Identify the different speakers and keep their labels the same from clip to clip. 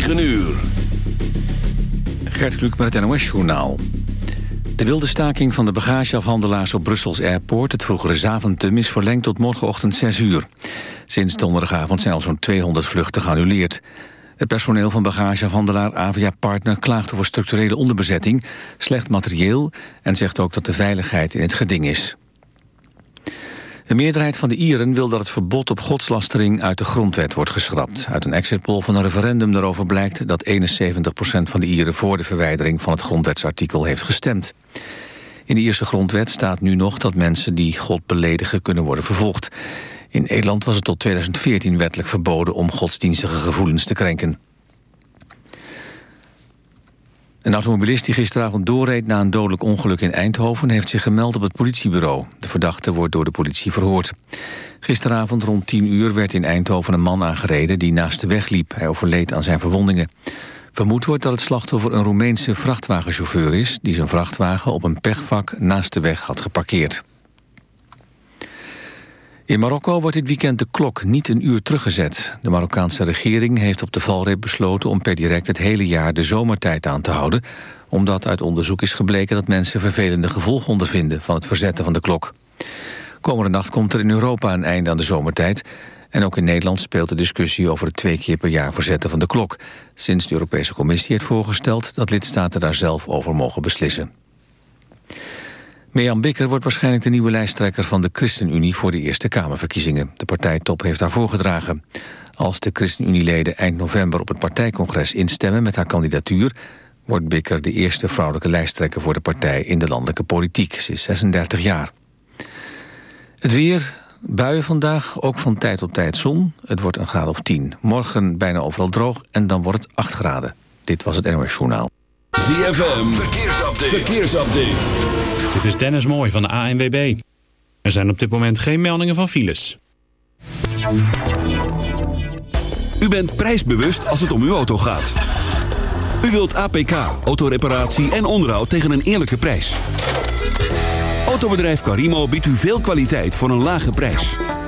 Speaker 1: 9 uur.
Speaker 2: Gert Kluk met het NOS-journaal. De wilde staking van de bagageafhandelaars op Brussels Airport... het vroegere Zaventem is verlengd tot morgenochtend 6 uur. Sinds donderdagavond zijn al zo'n 200 vluchten geannuleerd. Het personeel van bagageafhandelaar Avia Partner klaagt over structurele onderbezetting, slecht materieel en zegt ook dat de veiligheid in het geding is. De meerderheid van de Ieren wil dat het verbod op godslastering uit de grondwet wordt geschrapt. Uit een exit poll van een referendum daarover blijkt dat 71% van de Ieren voor de verwijdering van het grondwetsartikel heeft gestemd. In de Ierse grondwet staat nu nog dat mensen die God beledigen kunnen worden vervolgd. In Nederland was het tot 2014 wettelijk verboden om godsdienstige gevoelens te krenken. Een automobilist die gisteravond doorreed na een dodelijk ongeluk in Eindhoven... heeft zich gemeld op het politiebureau. De verdachte wordt door de politie verhoord. Gisteravond rond 10 uur werd in Eindhoven een man aangereden... die naast de weg liep. Hij overleed aan zijn verwondingen. Vermoed wordt dat het slachtoffer een Roemeense vrachtwagenchauffeur is... die zijn vrachtwagen op een pechvak naast de weg had geparkeerd. In Marokko wordt dit weekend de klok niet een uur teruggezet. De Marokkaanse regering heeft op de valreep besloten... om per direct het hele jaar de zomertijd aan te houden... omdat uit onderzoek is gebleken dat mensen vervelende gevolgen ondervinden... van het verzetten van de klok. Komende nacht komt er in Europa een einde aan de zomertijd... en ook in Nederland speelt de discussie over het twee keer per jaar verzetten van de klok... sinds de Europese Commissie heeft voorgesteld dat lidstaten daar zelf over mogen beslissen. Mirjam Bikker wordt waarschijnlijk de nieuwe lijsttrekker van de ChristenUnie voor de Eerste Kamerverkiezingen. De partijtop heeft daarvoor gedragen. Als de ChristenUnie-leden eind november op het partijcongres instemmen met haar kandidatuur, wordt Bikker de eerste vrouwelijke lijsttrekker voor de partij in de landelijke politiek. Ze is 36 jaar. Het weer, buien vandaag, ook van tijd tot tijd zon. Het wordt een graad of 10. Morgen bijna overal droog en dan wordt het 8 graden. Dit was het NOS Journaal.
Speaker 1: ZFM, verkeersupdate. verkeersupdate.
Speaker 3: Dit is Dennis Mooi van de ANWB. Er zijn op dit moment geen meldingen van files.
Speaker 1: U bent prijsbewust als het om uw auto gaat. U wilt APK, autoreparatie en onderhoud tegen een eerlijke prijs. Autobedrijf Carimo biedt u veel kwaliteit voor een lage prijs.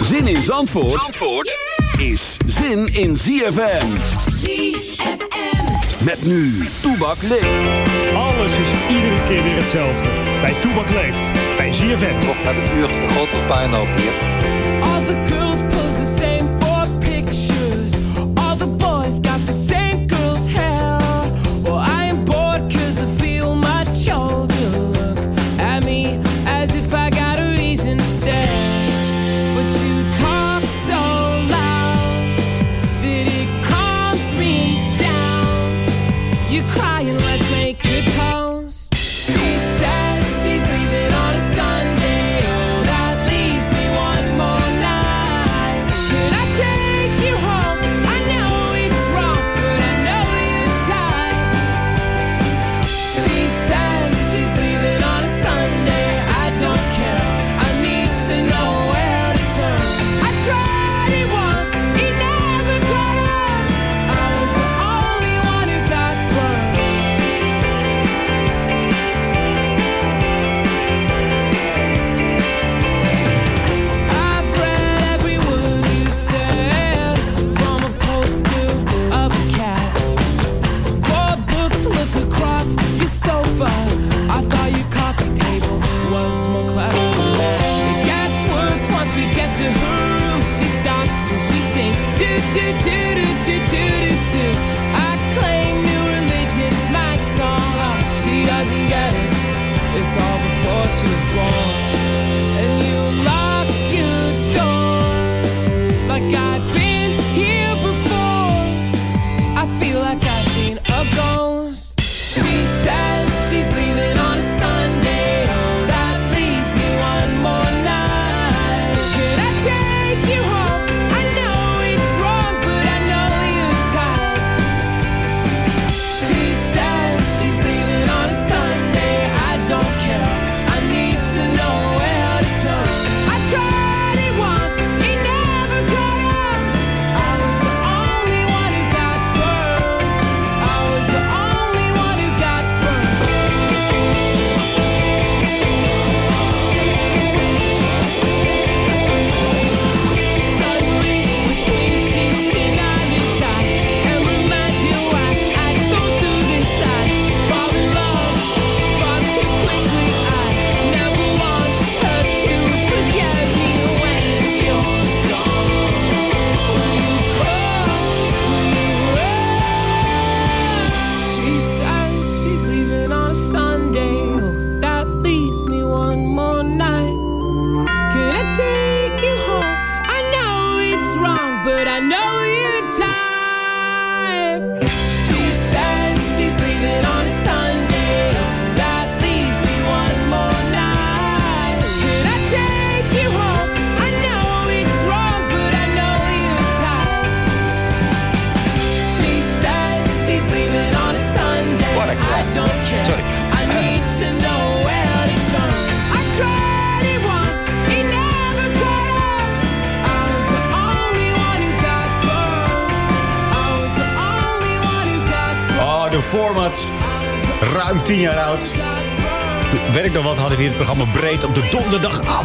Speaker 1: Zin in Zandvoort, Zandvoort is zin in ZFM.
Speaker 4: ZFM.
Speaker 1: Met nu, Toebak leeft.
Speaker 5: Alles is iedere keer weer hetzelfde. Bij Toebak leeft. Bij ZFM.
Speaker 6: Toch met het uur grote puinhoop hier.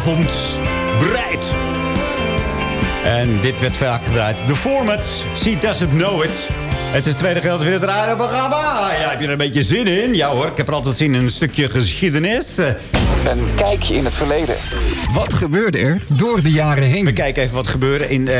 Speaker 7: Donderdagavond. Breed. En dit werd vaak gedraaid. De format, She Doesn't Know It. Het is het tweede gedeelte van het radioprogramma. Ja, heb je er een beetje zin in? Ja hoor, ik heb er altijd zin in een stukje geschiedenis.
Speaker 8: Een kijkje in het verleden.
Speaker 9: Wat gebeurde er door de jaren heen?
Speaker 7: We kijken even wat gebeurde in eh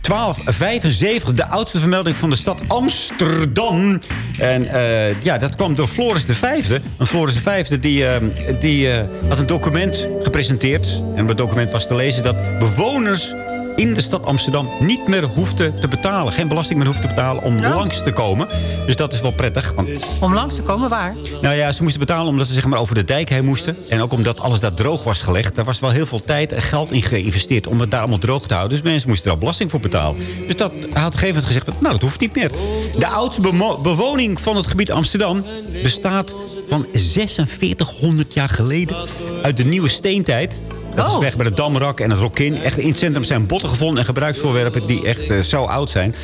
Speaker 7: 1275. De oudste vermelding van de stad Amsterdam. En eh, ja, dat kwam door Floris V. Want Floris V die, eh, die eh, had een document gepresenteerd. En het document was te lezen dat bewoners in de stad Amsterdam niet meer hoefden te betalen. Geen belasting meer hoefden te betalen om langs te komen. Dus dat is wel prettig. Want
Speaker 10: Om langs te komen, waar?
Speaker 7: nou ja, ze moesten betalen omdat ze zeg maar, over de dijk heen moesten. En ook omdat alles daar droog was gelegd. Daar was wel heel veel tijd en geld in geïnvesteerd om het daar allemaal droog te houden. Dus mensen moesten er al belasting voor betalen. Dus dat had op een gegeven moment gezegd, nou dat hoeft niet meer. De oudste bewoning van het gebied Amsterdam bestaat van 4600 jaar geleden. Uit de nieuwe steentijd. Dat is
Speaker 10: Oh.
Speaker 7: weg bij de Damrak en het Rokin. Echt in het centrum zijn botten gevonden en gebruiksvoorwerpen die echt eh, zo oud zijn.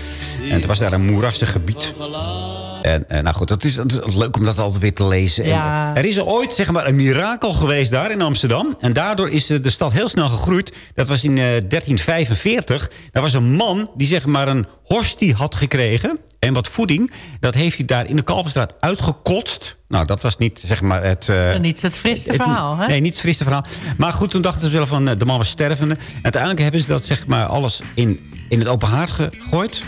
Speaker 7: En het was daar een moerassig gebied. En, en nou goed, dat is, dat is leuk om dat altijd weer te lezen. En, er is er ooit zeg maar, een mirakel geweest daar in Amsterdam. En daardoor is eh, de stad heel snel gegroeid. Dat was in eh, 1345. Daar was een man die zeg maar een horstie had gekregen. En wat voeding. Dat heeft hij daar in de Kalverstraat uitgekotst. Nou, dat was niet zeg maar het... eh,
Speaker 10: En niet het friste verhaal, hè?
Speaker 7: Nee, niet het frisse verhaal. Maar goed, toen dachten ze wel van eh, de man was stervende. Uiteindelijk hebben ze dat zeg maar alles in, in het open haard gegooid.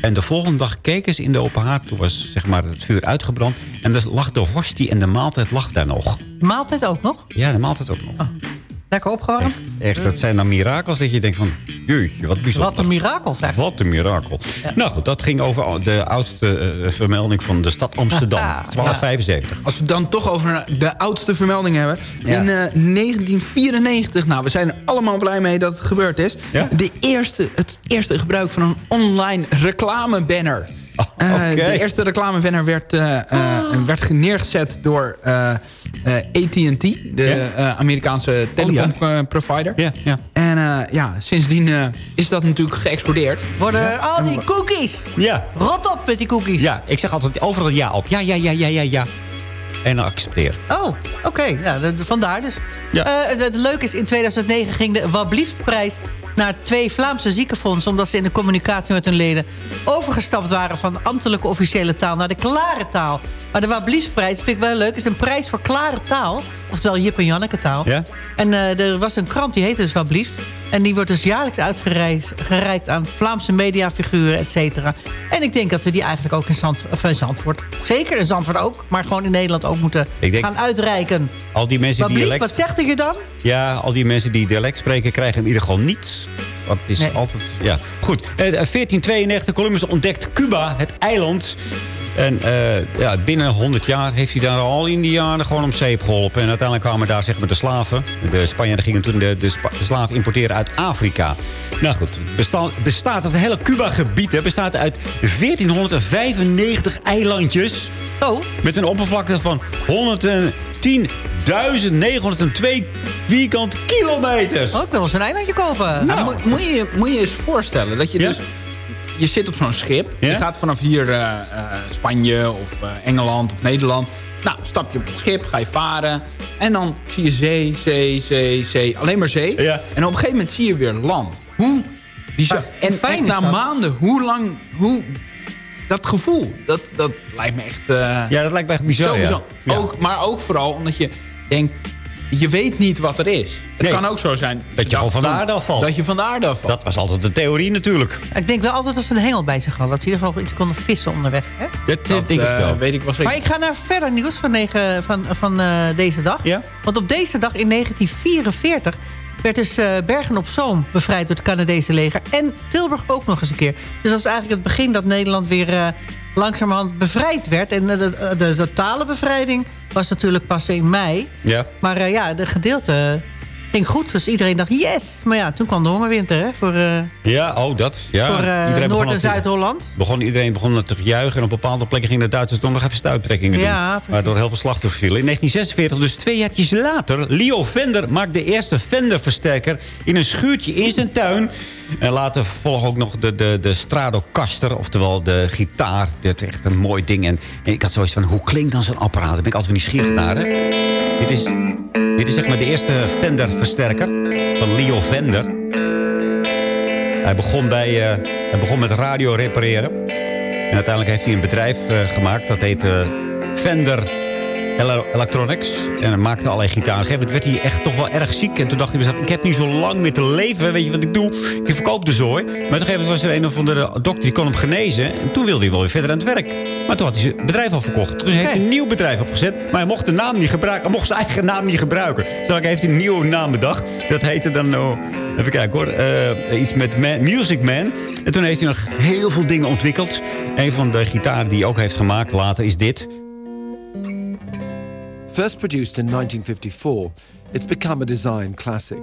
Speaker 7: En de volgende dag keken ze in de open haard. Toen was zeg maar het vuur uitgebrand. En dus lag de horstie en de maaltijd lag daar nog.
Speaker 10: Maaltijd ook nog?
Speaker 7: Ja, de maaltijd ook nog.
Speaker 10: Lekker opgewarmd?
Speaker 7: Echt, dat zijn dan mirakels dat je denkt van... Jeetje, wat bijzonder.
Speaker 10: Wat een mirakel, zeg.
Speaker 7: Wat een mirakel. Nou goed, dat ging over de oudste eh, vermelding van de stad Amsterdam. 1275.
Speaker 11: Als we dan toch over de oudste vermelding hebben.
Speaker 7: Ja.
Speaker 11: In eh, 1994, nou, we zijn er allemaal blij mee dat het gebeurd is.
Speaker 7: Ja?
Speaker 11: De eerste, het eerste gebruik van een online reclamebanner.
Speaker 7: Oh,
Speaker 11: Eh, de eerste reclamebanner werd, eh, eh, werd neergezet door AT&T, de Amerikaanse telecomprovider.
Speaker 7: Ja.
Speaker 11: En ja, sindsdien is dat natuurlijk geëxplodeerd.
Speaker 10: Worden al die cookies.
Speaker 7: Ja,
Speaker 10: Rot op met die cookies.
Speaker 7: ja, ik zeg altijd overal ja op. Ja, ja, ja, ja, ja, ja. En accepteer.
Speaker 10: Oh, oké. De- vandaar dus.
Speaker 7: Ja.
Speaker 10: Eh, het, leuke is, in 2009 ging de Wabliefprijs naar twee Vlaamse ziekenfondsen... omdat ze in de communicatie met hun leden overgestapt waren... van de ambtelijke officiële taal naar de klare taal. Maar de Wabliefprijs, vind ik wel leuk, is een prijs voor klare taal. Oftewel Jip en Janneke taal.
Speaker 7: Ja?
Speaker 10: En eh, er was een krant, die heette dus Wablieft. En die wordt dus jaarlijks uitgereikt aan Vlaamse mediafiguren, et cetera. En ik denk dat we die eigenlijk ook in, Zand, of Zandvoort... zeker in Zandvoort ook, maar gewoon in Nederland ook moeten
Speaker 7: denk-
Speaker 10: gaan uitreiken.
Speaker 7: Al die mensen die dialect...
Speaker 10: wat zegt je dan?
Speaker 7: Ja, al die mensen die dialect spreken krijgen in ieder geval niets. Dat is
Speaker 10: Nee.
Speaker 7: altijd... Ja. Goed, eh, 1492, Columbus ontdekt Cuba, het eiland. En eh, ja, binnen 100 jaar heeft hij daar al Indianen gewoon om zeep geholpen. En uiteindelijk kwamen daar zeg maar, de slaven. De Spanjaarden gingen toen de, de, slaven importeren uit Afrika. Nou goed, bestaat, bestaat het hele Cuba-gebied bestaat uit 1495 eilandjes.
Speaker 10: Oh,
Speaker 7: Met een oppervlakte van 110.902 vierkante kilometers.
Speaker 10: oh, ik wil eens een eilandje kopen.
Speaker 11: Nou, moet, moet, je, moet je je eens voorstellen dat je
Speaker 7: Ja?
Speaker 11: dus... Je zit op zo'n schip. Je gaat vanaf hier eh, eh, Spanje of eh, Engeland of Nederland. Nou, stap je op het schip, ga je varen. En dan zie je zee, zee, zee, zee. Alleen maar zee. En op een gegeven moment zie je weer land. Hoe...
Speaker 10: Maar
Speaker 11: en
Speaker 10: fijn
Speaker 11: na maanden, hoe lang... Hoe, dat gevoel, dat, dat lijkt me echt...
Speaker 7: Ja, dat lijkt me echt bizar,
Speaker 11: bizar.
Speaker 7: Ja.
Speaker 11: Ook, maar ook vooral omdat je denkt... Je weet niet wat er is. Het
Speaker 7: Nee.
Speaker 11: kan ook zo zijn...
Speaker 7: Dat je van de aarde afvalt.
Speaker 11: Dat je van de aarde afvalt.
Speaker 7: Dat was altijd de theorie natuurlijk.
Speaker 10: Ik denk wel altijd dat ze een hengel bij zich hadden. Dat ze in ieder geval iets konden vissen onderweg. Hè?
Speaker 7: Dat,
Speaker 11: Dat
Speaker 7: denk ik
Speaker 11: eh,
Speaker 7: zo.
Speaker 11: weet ik wel zeker.
Speaker 10: Maar ik ga naar verder nieuws van, negen, van, van eh, deze dag.
Speaker 7: Ja?
Speaker 10: Want op deze dag in 1944 werd dus eh, Bergen op Zoom bevrijd door het Canadese leger. En Tilburg ook nog eens een keer. Dus dat is eigenlijk het begin dat Nederland weer eh, langzamerhand bevrijd werd. En de, de, de totale bevrijding was natuurlijk pas in mei.
Speaker 7: Ja.
Speaker 10: Maar eh, ja, de gedeelte ging goed. Dus iedereen dacht yes. Maar ja, toen kwam de hongerwinter hè, voor, eh,
Speaker 7: Ja, oh, dat. Ja.
Speaker 10: voor eh, Noord- en Zuid-Holland.
Speaker 7: Begon, iedereen begon te juichen. En op bepaalde plekken gingen de Duitsers toch nog even stuiptrekkingen doen.
Speaker 10: Precies.
Speaker 7: Waardoor heel veel slachtoffers vielen. In 1946, dus twee jaartjes later... Leo Vender maakt de eerste Fender-versterker... in een schuurtje in zijn tuin. En later volgt ook nog de, de, de Stratocaster. Oftewel de gitaar. Dit is echt een mooi ding. En, en ik had zoiets van, hoe klinkt dan zo'n apparaat? Daar ben ik altijd nieuwsgierig naar. Hè? Dit is, dit is zeg maar de eerste Fender-versterker. Van Leo Vender. Hij begon, bij, eh, hij begon met radio repareren. En uiteindelijk heeft hij een bedrijf eh, gemaakt. Dat heet eh, Fender Electronics. En hij maakte allerlei gegeven moment werd hij echt toch wel erg ziek. En toen dacht hij mezelf, ik heb niet zo lang meer te leven. Weet je wat ik doe? Ik verkoop de zooi. Maar een gegeven was er een of andere dokter die kon hem genezen. En toen wilde hij wel weer verder aan het werk. Maar toen had hij zijn bedrijf al verkocht. Dus hij heeft een nieuw bedrijf opgezet. Maar hij mocht de naam niet gebruiken. Hij mocht zijn eigen naam niet gebruiken. Dus dan heeft hij een nieuwe naam bedacht. Dat heette dan... oh, even kijken hoor. eh, iets met Man- Music Man. En toen heeft hij nog heel veel dingen ontwikkeld. Een van de gitaren die hij ook heeft gemaakt later is dit.
Speaker 12: First produced in 1954, it's become a design classic.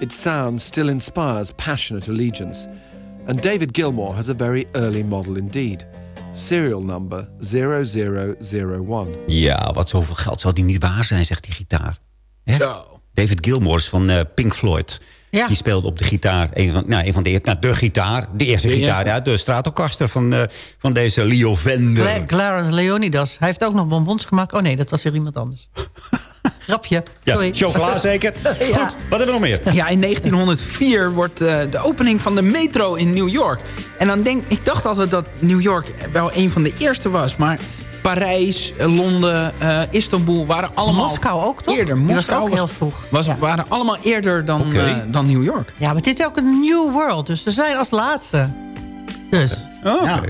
Speaker 12: Its sound still inspires passionate allegiance, and David Gilmour has a very early model indeed. Serial number 0001.
Speaker 7: Ja, wat zoveel geld zou die niet waar zijn, zegt die gitaar. Hè? David Gilmour is van eh, Pink Floyd.
Speaker 10: Ja.
Speaker 7: Die speelde op de gitaar, een van, nou, een van de, nou, de gitaar, de eerste
Speaker 10: De
Speaker 7: gitaar,
Speaker 10: eerste.
Speaker 7: ja, de Stratocaster van, eh, van deze Leo Vender.
Speaker 10: Cla- Clarence Leonidas. Hij heeft ook nog bonbons gemaakt. Oh nee, dat was weer iemand anders. Grapje. Sorry.
Speaker 7: Ja, chocola zeker.
Speaker 10: Ja.
Speaker 7: Goed, wat hebben we nog meer?
Speaker 11: Ja, in 1904 wordt eh, de opening van de metro in New York. En dan denk ik dacht altijd dat New York wel een van de eerste was. Maar Parijs, Londen, eh, Istanbul waren allemaal...
Speaker 10: Moskou ook, toch?
Speaker 11: Eerder.
Speaker 10: Die was
Speaker 11: Moskou
Speaker 10: ook
Speaker 11: was,
Speaker 10: heel vroeg.
Speaker 11: Was, waren allemaal eerder dan, eh, dan New York.
Speaker 10: Ja, maar dit is ook een new world. Dus we zijn als laatste. Dus.
Speaker 7: Oh, nou,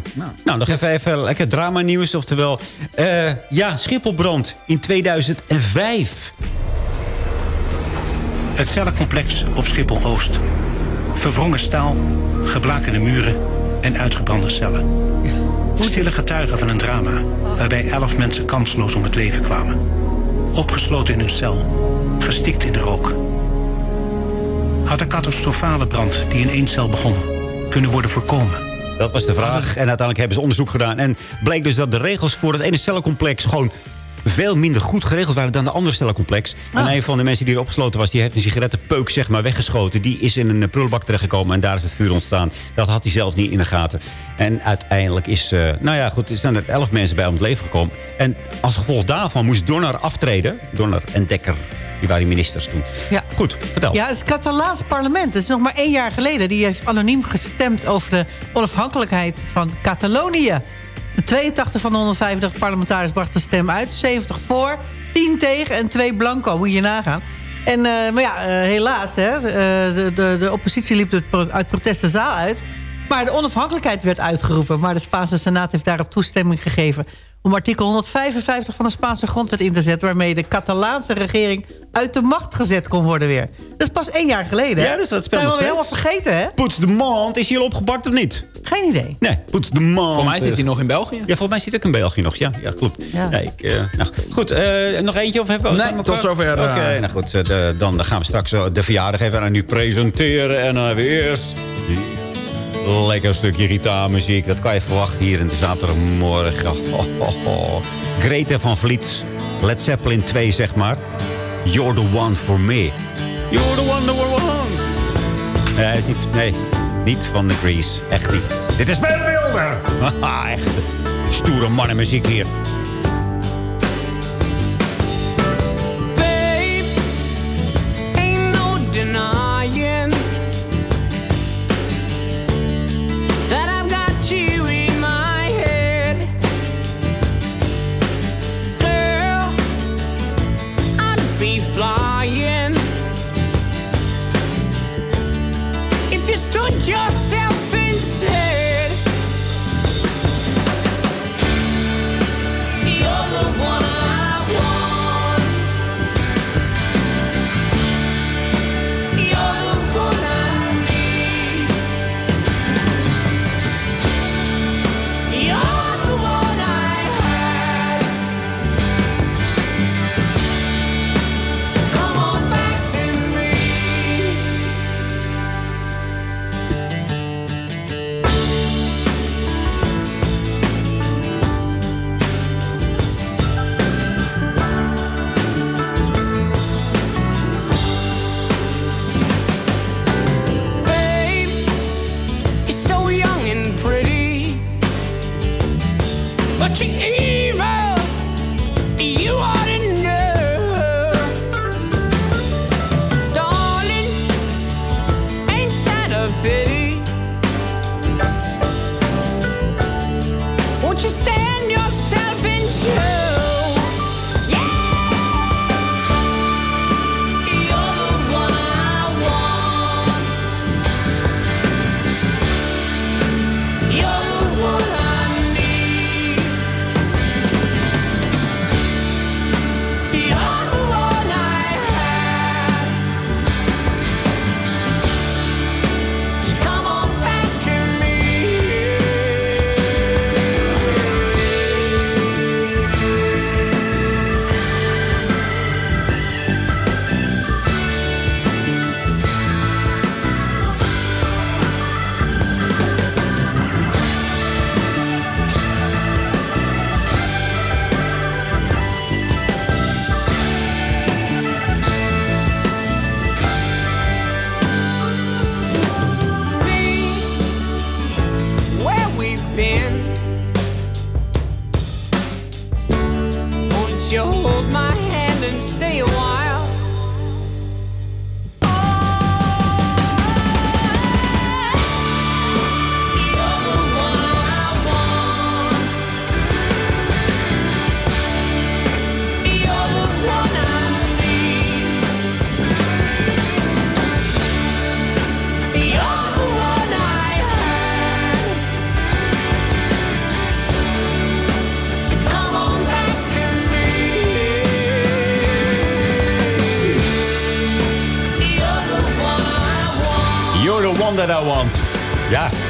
Speaker 7: nou, nog even, even lekker drama nieuws. Oftewel, eh, ja, Schipholbrand in 2005.
Speaker 13: Het cellencomplex op Schiphol-Oost. Verwrongen staal, geblakerde muren en uitgebrande cellen. Stille getuigen van een drama waarbij elf mensen kansloos om het leven kwamen. Opgesloten in hun cel, gestikt in de rook. Had de catastrofale brand die in één cel begon kunnen worden voorkomen?
Speaker 7: Dat was de vraag. En uiteindelijk hebben ze onderzoek gedaan. En bleek dus dat de regels voor het ene cellencomplex... gewoon veel minder goed geregeld waren dan de andere cellencomplex. En een van de mensen die er opgesloten was... die heeft een sigarettenpeuk zeg maar, weggeschoten. Die is in een prullenbak terechtgekomen en daar is het vuur ontstaan. Dat had hij zelf niet in de gaten. En uiteindelijk is... eh, nou ja, goed, er zijn er elf mensen bij om het leven gekomen. En als gevolg daarvan moest Donner aftreden. Donner en Dekker, die waren ministers toen.
Speaker 10: Ja.
Speaker 7: Goed, vertel.
Speaker 10: Ja, het Catalaans parlement. Het is nog maar één jaar geleden. Die heeft anoniem gestemd over de onafhankelijkheid van Catalonië. De 82 van de 150 parlementariërs brachten de stem uit. 70 voor, 10 tegen en 2 blanco. Moet je nagaan. En, eh, maar ja, eh, helaas, hè, eh, de, de, de oppositie liep uit protest de zaal uit. Maar de onafhankelijkheid werd uitgeroepen. Maar de Spaanse Senaat heeft daarop toestemming gegeven... om artikel 155 van de Spaanse grondwet in te zetten... waarmee de Catalaanse regering uit de macht gezet kon worden weer. Dat is pas één jaar geleden. hè?
Speaker 7: Ja, dus dat speelt
Speaker 10: Zijn we helemaal vergeten, hè?
Speaker 7: Poets de mand. Is hij al opgepakt of niet?
Speaker 10: Geen idee.
Speaker 7: Nee, poets de mand.
Speaker 11: Voor mij zit hij nog in België.
Speaker 7: Ja, volgens mij zit hij ook in België nog. Ja, ja klopt.
Speaker 10: Ja.
Speaker 7: Ik, eh, nou, goed, eh, nog eentje of hebben we...
Speaker 11: Nee, tot zover,
Speaker 7: Oké,
Speaker 11: eh.
Speaker 7: nou goed. de- dan gaan we straks de verjaardag even aan u presenteren. En dan hebben we eerst... Lekker stukje Rita-muziek. Dat kan je verwachten hier in de zaterdagmorgen. Ho, ho, ho. Greta van Vliet. Led Zeppelin 2, zeg maar. You're the one for me. You're the one, the one. Nee, hij is niet, nee, niet van de Grease. Echt niet. Dit is Ben Wilder. Haha, echt stoere mannenmuziek hier.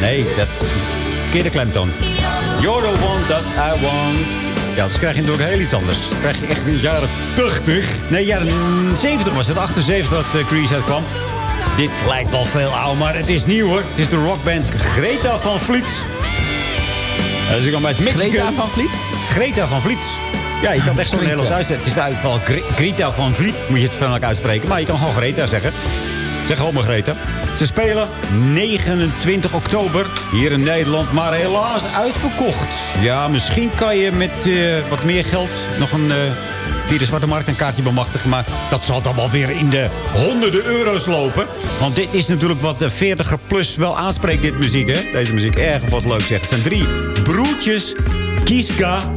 Speaker 7: Nee, dat is verkeerde klemtoon. You're the one that I want. Ja, dus krijg je natuurlijk heel iets anders. Dan krijg je echt in de jaren 80. Nee, jaren 70 was het. 78 dat uh, Grease uitkwam. Dit lijkt wel veel ouder, maar het is nieuw hoor. Het is de rockband Greta van Vliet. Uh, dus ik kwam uit Michigan.
Speaker 11: Greta van Vliet?
Speaker 7: Greta van Vliet. Ja, je kan echt zo'n Nederlands uitzetten. Het is eigenlijk wel Gre- Greta van Vliet, moet je het van elkaar uitspreken. Maar je kan gewoon Greta zeggen. Zeg gewoon Greta. Ze spelen 29 oktober hier in Nederland, maar helaas uitverkocht. Ja, misschien kan je met eh, wat meer geld nog een... eh, via de Zwarte Markt een kaartje bemachtigen. Maar dat zal dan wel weer in de honderden euro's lopen. Want dit is natuurlijk wat de 40er plus wel aanspreekt, dit muziek. Hè? Deze muziek, erg wat leuk zegt. Het zijn drie broertjes, Kiska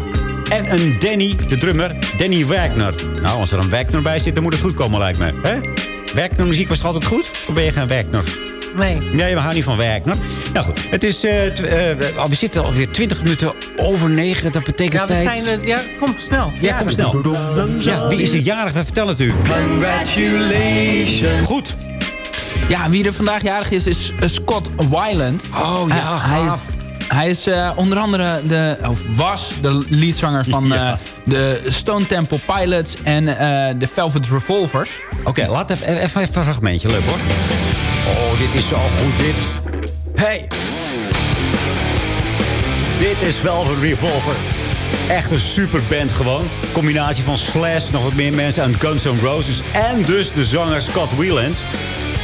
Speaker 7: en een Danny, de drummer, Danny Wagner. Nou, als er een Wagner bij zit, dan moet het goed komen, lijkt me. Hè? Wagner muziek was toch altijd goed? Of ben je geen Wagner?
Speaker 10: Nee.
Speaker 7: Nee, we houden niet van Wagner. Nou goed, het is, eh, eh, oh, we zitten alweer 20 minuten over 9. Dat betekent
Speaker 10: Ja, we
Speaker 7: tijd...
Speaker 10: zijn... eh, ja, kom snel.
Speaker 7: Ja, kom snel. Ja, wie is er jarig? We vertellen het u.
Speaker 11: Congratulations.
Speaker 7: Goed.
Speaker 11: Ja, wie er vandaag jarig is, is Scott Weiland.
Speaker 7: Oh ja,
Speaker 11: hij is. Hij is eh, onder andere de, of was de leadzanger van
Speaker 7: Ja.
Speaker 11: eh, de Stone Temple Pilots en eh, de Velvet Revolvers.
Speaker 7: Oké, laat even, even, even een fragmentje. Leuk hoor. Oh, dit is zo goed, dit. Hey. Dit is Velvet Revolver. Echt een superband gewoon. Combinatie van Slash, nog wat meer mensen en Guns N' Roses. En dus de zanger Scott Weiland.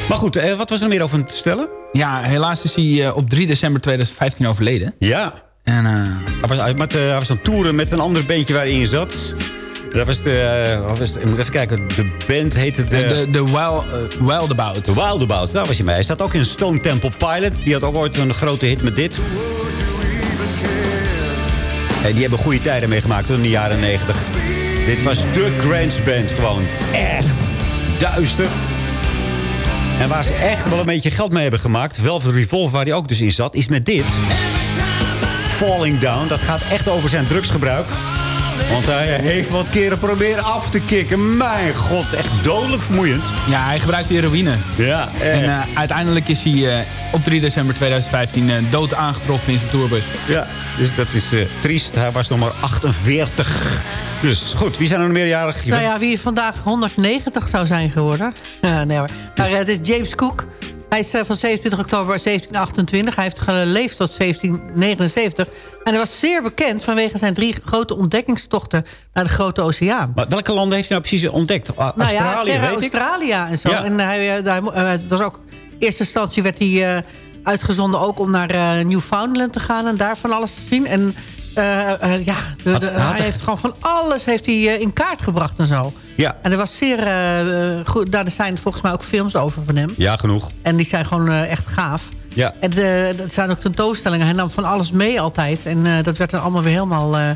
Speaker 7: Maar goed, eh, wat was er meer over te stellen?
Speaker 11: Ja, helaas is hij eh, op 3 december 2015 overleden.
Speaker 7: Ja.
Speaker 11: En, eh,
Speaker 7: Hij was, hij, met, hij was aan het toeren met een ander bandje waarin je zat. Dat was de... was de ik moet even kijken. De band heette de...
Speaker 11: de, de Wild, eh, Wildabout.
Speaker 7: De Wildabout, daar was je mee. Hij staat ook in Stone Temple Pilot. Die had ook ooit een grote hit met dit. En die hebben goede tijden meegemaakt in de jaren 90. Dit was de Grants Band gewoon. Echt duister. En waar ze echt wel een beetje geld mee hebben gemaakt... Velvet Revolver, waar hij ook dus in zat, is met dit. Falling Down. Dat gaat echt over zijn drugsgebruik. Want hij heeft wat keren proberen af te kicken. Mijn god, echt dodelijk vermoeiend.
Speaker 11: Ja, hij gebruikte heroïne.
Speaker 7: Ja,
Speaker 11: En eh, uiteindelijk is hij eh, op 3 december 2015 eh, dood aangetroffen in zijn tourbus.
Speaker 7: Ja, dus dat is eh, triest. Hij was nog maar 48. Dus goed, wie zijn er nog meerjarig? Je
Speaker 10: Nou
Speaker 7: bent-
Speaker 10: ja, wie vandaag 190 zou zijn geworden. Ja, nee hoor. Maar eh, het is James Cook. Hij is eh, van 27 oktober 1728. Hij heeft geleefd tot 1779. En hij was zeer bekend vanwege zijn drie grote ontdekkingstochten naar de Grote Oceaan.
Speaker 7: Maar welke landen heeft hij nou precies ontdekt? A-
Speaker 10: Nou
Speaker 7: Australië, weet ik.
Speaker 10: Australia en zo.
Speaker 7: Ja.
Speaker 10: En hij, eh, hij, was ook... In eerste instantie werd hij uitgezonden ook om naar Newfoundland te gaan... en daar van alles te zien. En ja, de-
Speaker 7: Had-
Speaker 10: de-
Speaker 7: had
Speaker 10: hij heeft gewoon van alles heeft hij, eh, in kaart gebracht en zo.
Speaker 7: Ja.
Speaker 10: En er was zeer eh, eh, goed. Daar zijn volgens mij ook films over van hem.
Speaker 7: Ja, genoeg.
Speaker 10: En die zijn gewoon eh, echt gaaf.
Speaker 7: Ja.
Speaker 10: En de, dat zijn ook tentoonstellingen. Hij nam van alles mee altijd. En eh, dat werd dan allemaal weer helemaal eh,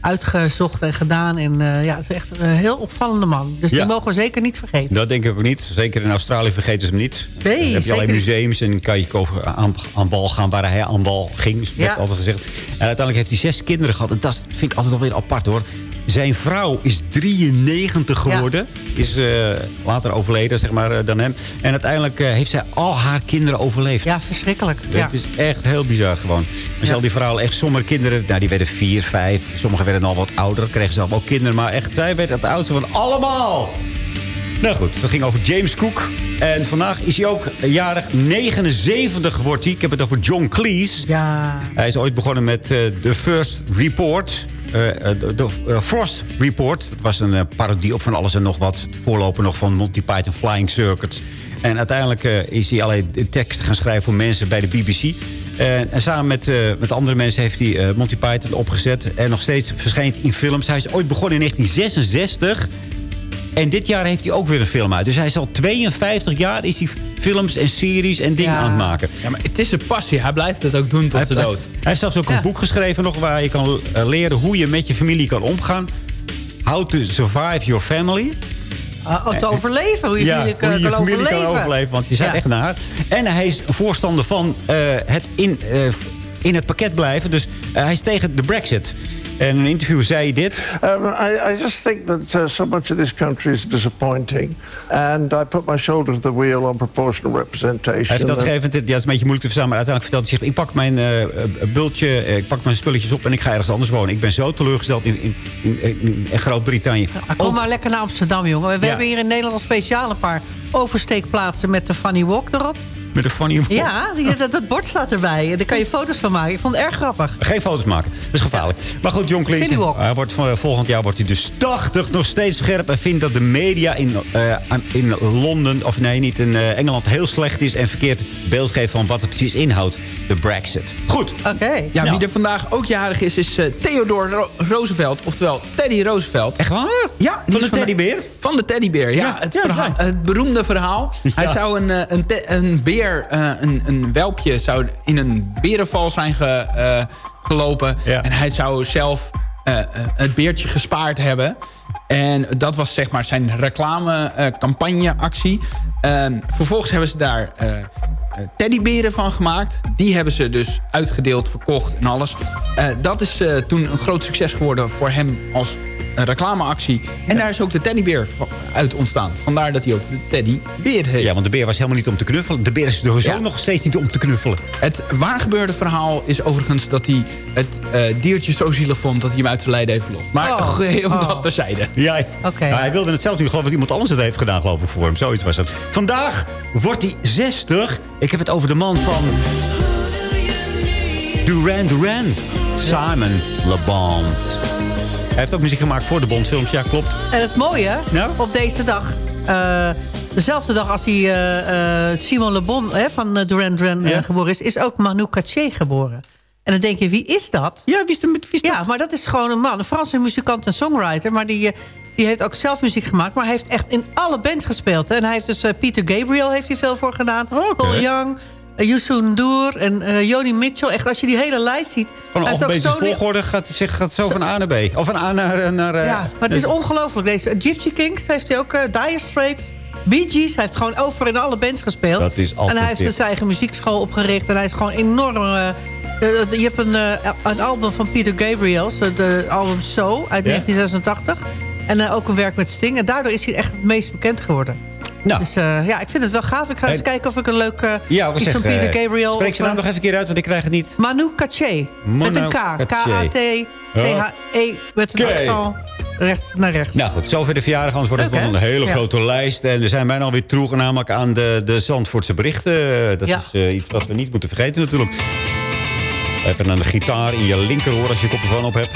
Speaker 10: uitgezocht en gedaan. En eh, ja, het is echt een heel opvallende man. Dus
Speaker 7: Ja.
Speaker 10: die mogen we zeker niet vergeten.
Speaker 7: Dat denk ik ook niet. Zeker in Australië vergeten ze hem niet.
Speaker 10: Nee,
Speaker 7: Dan heb je
Speaker 10: zeker
Speaker 7: allerlei
Speaker 10: niet.
Speaker 7: museums en kan je over aan, aan bal gaan waar hij aan bal ging. Werd
Speaker 10: Ja.
Speaker 7: altijd gezegd. En uiteindelijk heeft hij zes kinderen gehad. En dat vind ik altijd wel weer apart hoor. Zijn vrouw is 93 geworden. Is eh, later overleden, zeg maar, eh, dan hem. En uiteindelijk heeft zij al haar kinderen overleefd.
Speaker 10: Ja, verschrikkelijk.
Speaker 7: Het
Speaker 10: Ja.
Speaker 7: is echt heel bizar gewoon. Als je al die verhalen, echt sommige kinderen, nou, die werden vier, vijf. Sommigen werden al wat ouder, kregen zelf ook kinderen. Maar echt, zij werd het oudste van allemaal. Nou goed, dat ging over James Cook. En vandaag is hij ook jarig 79 wordt hij. Ik heb het over John Cleese.
Speaker 10: Ja.
Speaker 7: Hij is ooit begonnen met eh, The First Report. eh, eh, de Frost Report. Dat was een parodie op van alles en nog wat. Voorloper nog van Monty Python Flying Circuit. En uiteindelijk is hij allerlei teksten gaan schrijven voor mensen bij de BBC. En, en samen met, eh, met andere mensen heeft hij eh, Monty Python opgezet. En nog steeds verschijnt in films. Hij is ooit begonnen in 1966. En dit jaar heeft hij ook weer een film uit. Dus hij is al 52 jaar is hij films en series en dingen
Speaker 10: Ja.
Speaker 7: aan het maken.
Speaker 11: Ja, maar het is een passie. Hij blijft het ook doen tot
Speaker 7: Hij
Speaker 11: zijn dood.
Speaker 7: hij heeft zelfs ook
Speaker 10: Ja.
Speaker 7: een boek geschreven nog... waar je kan eh, leren hoe je met je familie kan omgaan. How to survive your family.
Speaker 10: Uh, te overleven. Hoe je
Speaker 7: ja,
Speaker 10: familie,
Speaker 7: hoe je
Speaker 10: kan,
Speaker 7: je familie
Speaker 10: overleven.
Speaker 7: kan overleven. Want die zijn
Speaker 10: Ja.
Speaker 7: echt naar. En hij is voorstander van eh, het in, eh, in het pakket blijven. Dus eh, hij is tegen de brexit. En in een interview zei hij dit.
Speaker 14: Um, I, I just think that uh, so much of this country is disappointing. And I put my shoulder to the wheel on proportional representation.
Speaker 7: Hij vertelt
Speaker 14: And-
Speaker 7: gegeven, ja, het is een beetje moeilijk te verstaan, maar uiteindelijk vertelt hij zich... ik pak mijn eh, eh, bultje, eh, ik pak mijn spulletjes op en ik ga ergens anders wonen. Ik ben zo teleurgesteld in, in, in, in- in Groot-Brittannië.
Speaker 10: Kom maar lekker naar Amsterdam, jongen. We
Speaker 7: Ja.
Speaker 10: hebben hier in Nederland al speciaal een paar oversteekplaatsen met de Funny Walk erop.
Speaker 7: Met een funny
Speaker 10: Ja, die- dat, dat bord staat erbij. Daar kan je foto's van maken. Ik vond het erg grappig.
Speaker 7: Geen foto's maken. Dat is gevaarlijk. Maar goed, John. Hij wordt, van- volgend jaar wordt hij dus 80 nog steeds scherp. En vindt dat de media in, eh, in Londen, of nee, niet in eh, Engeland, heel slecht is. En verkeerd beeld geeft van wat het precies inhoudt. De Brexit. Goed.
Speaker 10: Oké.
Speaker 11: Ja,
Speaker 7: Nou.
Speaker 11: wie er vandaag ook jarig is, is eh, Theodore Ro- Roosevelt. Oftewel Teddy Roosevelt.
Speaker 7: Echt waar?
Speaker 11: Ja.
Speaker 7: Van de teddybeer?
Speaker 11: Van de teddybeer, ja.
Speaker 7: Ja,
Speaker 11: het,
Speaker 7: ja,
Speaker 11: verhaal-
Speaker 7: ja.
Speaker 11: het beroemde verhaal. Hij zou een, eh, een, een beer, eh, een, een welpje, zou in een berenval zijn ge- eh, gelopen.
Speaker 7: Ja.
Speaker 11: En hij zou zelf eh, het beertje gespaard hebben. En dat was zeg maar zijn reclame-campagne-actie. vervolgens hebben ze daar teddyberen van gemaakt. Die hebben ze dus uitgedeeld, verkocht en alles. Dat is toen een groot succes geworden voor hem als een reclameactie. En daar is ook de teddybeer van- uit ontstaan. Vandaar dat hij ook de teddybeer heet.
Speaker 7: Ja, want de beer was helemaal niet om te knuffelen. De beer is sowieso
Speaker 11: Ja.
Speaker 7: nog steeds niet om te knuffelen.
Speaker 11: Het waargebeurde verhaal is overigens dat hij het eh, diertje zo zielig vond... dat hij hem uit zijn lijden heeft verlost. Maar
Speaker 10: Oh.
Speaker 11: geheel
Speaker 10: Oh.
Speaker 11: dat terzijde.
Speaker 7: Ja,
Speaker 10: Oké.
Speaker 7: ja, hij wilde het zelf doen. geloof dat iemand anders het heeft gedaan, geloof ik, voor hem. Zoiets was het. Vandaag wordt hij 60. Ik heb het over de man van... Duran Duran. Simon Le Bon. Hij heeft ook muziek gemaakt voor de Bondfilms. Ja, klopt.
Speaker 10: En het mooie, op deze dag... eh, dezelfde dag als die eh, eh, Simon Le Bon hè, van Duran Duran
Speaker 7: Ja.
Speaker 10: geboren is... is ook Manu Katché geboren. En dan denk je, wie is dat?
Speaker 7: Ja, wie is, de, wie is
Speaker 10: Ja, maar dat is gewoon een man. Een Franse muzikant en songwriter. Maar die, die heeft ook zelf muziek gemaakt. Maar hij heeft echt in alle bands gespeeld. hè. En hij heeft dus eh, Peter Gabriel heeft hij veel voor gedaan. Paul Young, uh, Youssou N'Dour en eh Joni Mitchell. Echt, als je die hele lijst ziet.
Speaker 7: Gewoon alfabetische volgorde gaat, zich, gaat zo van A naar B. Of van A naar... naar eh,
Speaker 10: Ja, maar het is ongelooflijk. Deze Gypsy Kings heeft hij ook, eh Dire Straits, Bee Gees. Hij heeft gewoon over in alle bands gespeeld.
Speaker 7: Dat is altijd
Speaker 10: En hij heeft zijn eigen muziekschool opgericht. En hij is gewoon enorm... eh, eh, je hebt een, eh, een album van Peter Gabriels, eh, de album So uit
Speaker 7: Ja?
Speaker 10: 1986. En eh, ook een werk met Sting. En daardoor is hij echt het meest bekend geworden.
Speaker 7: Nou.
Speaker 10: Dus eh, ja, ik vind het wel gaaf. Ik ga eens
Speaker 7: En-
Speaker 10: kijken of ik een leuk eh
Speaker 7: Ja,
Speaker 10: iets van
Speaker 7: zeggen...
Speaker 10: Peter Gabriel...
Speaker 7: Spreek zijn naam
Speaker 10: eh,
Speaker 7: nog even een keer uit, want ik krijg het niet.
Speaker 10: Manu Katché. Met een K. K-A-T-C-H-E. Met een accent recht naar rechts.
Speaker 7: Nou goed, zover de verjaardag. Anders wordt het nog een hele
Speaker 10: Ja.
Speaker 7: grote lijst. En er zijn bijna alweer terug namelijk aan de, de Zandvoortse berichten. Dat
Speaker 10: Ja.
Speaker 7: is iets wat we niet moeten vergeten natuurlijk. Even aan de gitaar in je linkeroor als je koptelefoon op hebt.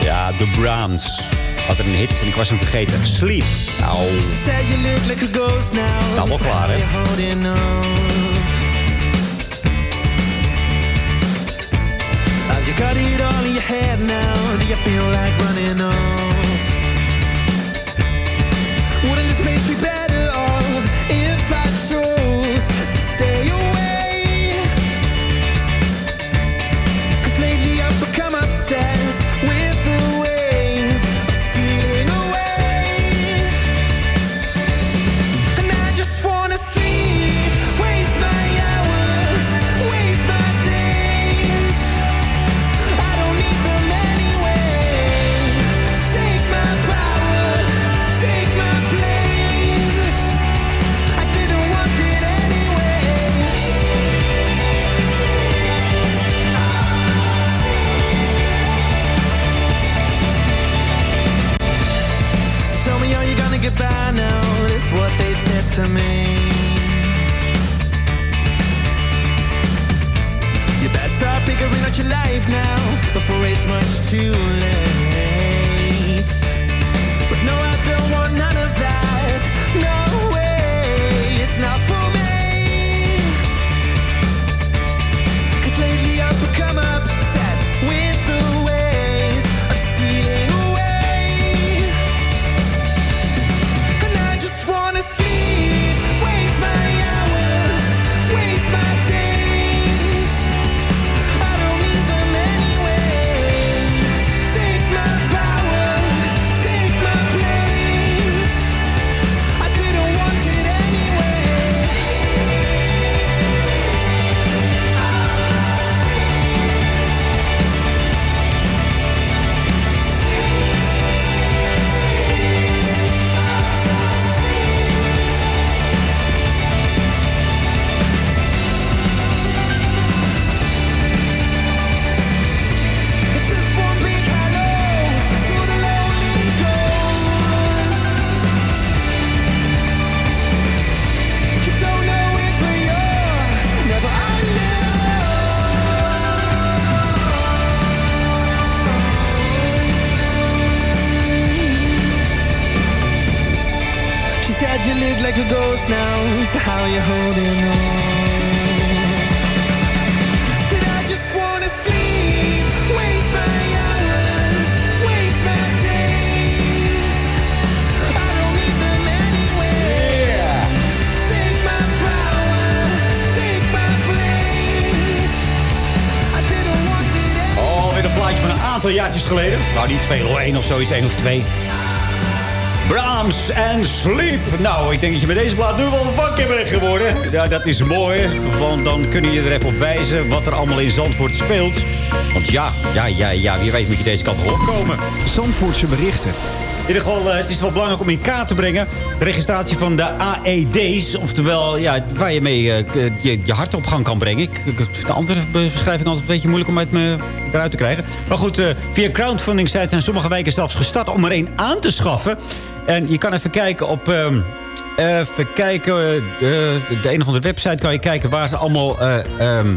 Speaker 7: Ja, de Browns. Had er een hit en ik was hem vergeten. Sleep. Nou,
Speaker 4: like
Speaker 7: nou wel klaar hè.
Speaker 4: You got it all in your head now? Do you feel like running off? Wouldn't this place be better now
Speaker 7: before it's much too late. Nou, niet veel hoor. één of zoiets, één of twee. Brahms en Sleep. Nou, ik denk dat je met deze plaat nu wel wakker bent geworden. Ja, dat is mooi, want dan kun je er even op wijzen... wat er allemaal in Zandvoort speelt. Want ja, ja, ja, ja, wie weet moet je deze kant wel opkomen.
Speaker 9: Zandvoortse berichten.
Speaker 7: In ieder geval, eh, het is wel belangrijk om in kaart te brengen. De registratie van de AED's. Oftewel, ja, waar je mee eh, je, je hart op gang kan brengen. Ik, de andere beschrijving altijd een beetje moeilijk om uit me eruit te krijgen. Maar goed, eh, via crowdfunding sites zijn sommige wijken zelfs gestart om er een aan te schaffen. En je kan even kijken op... ehm, even kijken, eh, de, de een of andere website kan je kijken waar ze allemaal eh, ehm,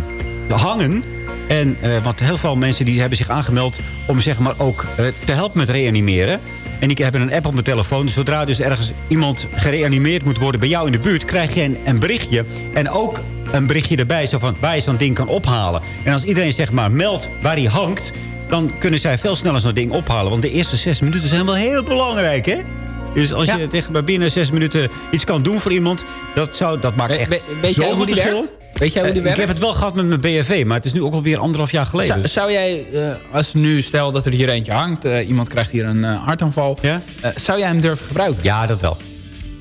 Speaker 7: hangen. En eh, want heel veel mensen die hebben zich aangemeld om zeg maar ook te helpen met reanimeren. En die hebben een app op mijn telefoon. Zodra dus ergens iemand gereanimeerd moet worden bij jou in de buurt... krijg je een, een berichtje. En ook een berichtje erbij zo van waar je zo'n ding kan ophalen. En als iedereen zeg maar meldt waar hij hangt... dan kunnen zij veel sneller zo'n ding ophalen. Want de eerste zes minuten zijn wel heel belangrijk, hè? Dus als je tegen maar binnen zes minuten iets kan doen voor iemand... dat, zou, dat maakt echt
Speaker 11: we- weet jij
Speaker 7: zoveel
Speaker 11: hoe die
Speaker 7: verschil.
Speaker 11: werkt? Weet jij hoe die
Speaker 7: Eh,
Speaker 11: werkt?
Speaker 7: Ik heb het wel gehad met mijn BFV, maar het is nu ook alweer anderhalf jaar geleden.
Speaker 11: Zou,
Speaker 7: Dus-
Speaker 11: zou jij, eh, als nu stel dat er hier eentje hangt... eh, iemand krijgt hier een hartaanval... zou jij hem durven gebruiken?
Speaker 7: Ja, dat wel.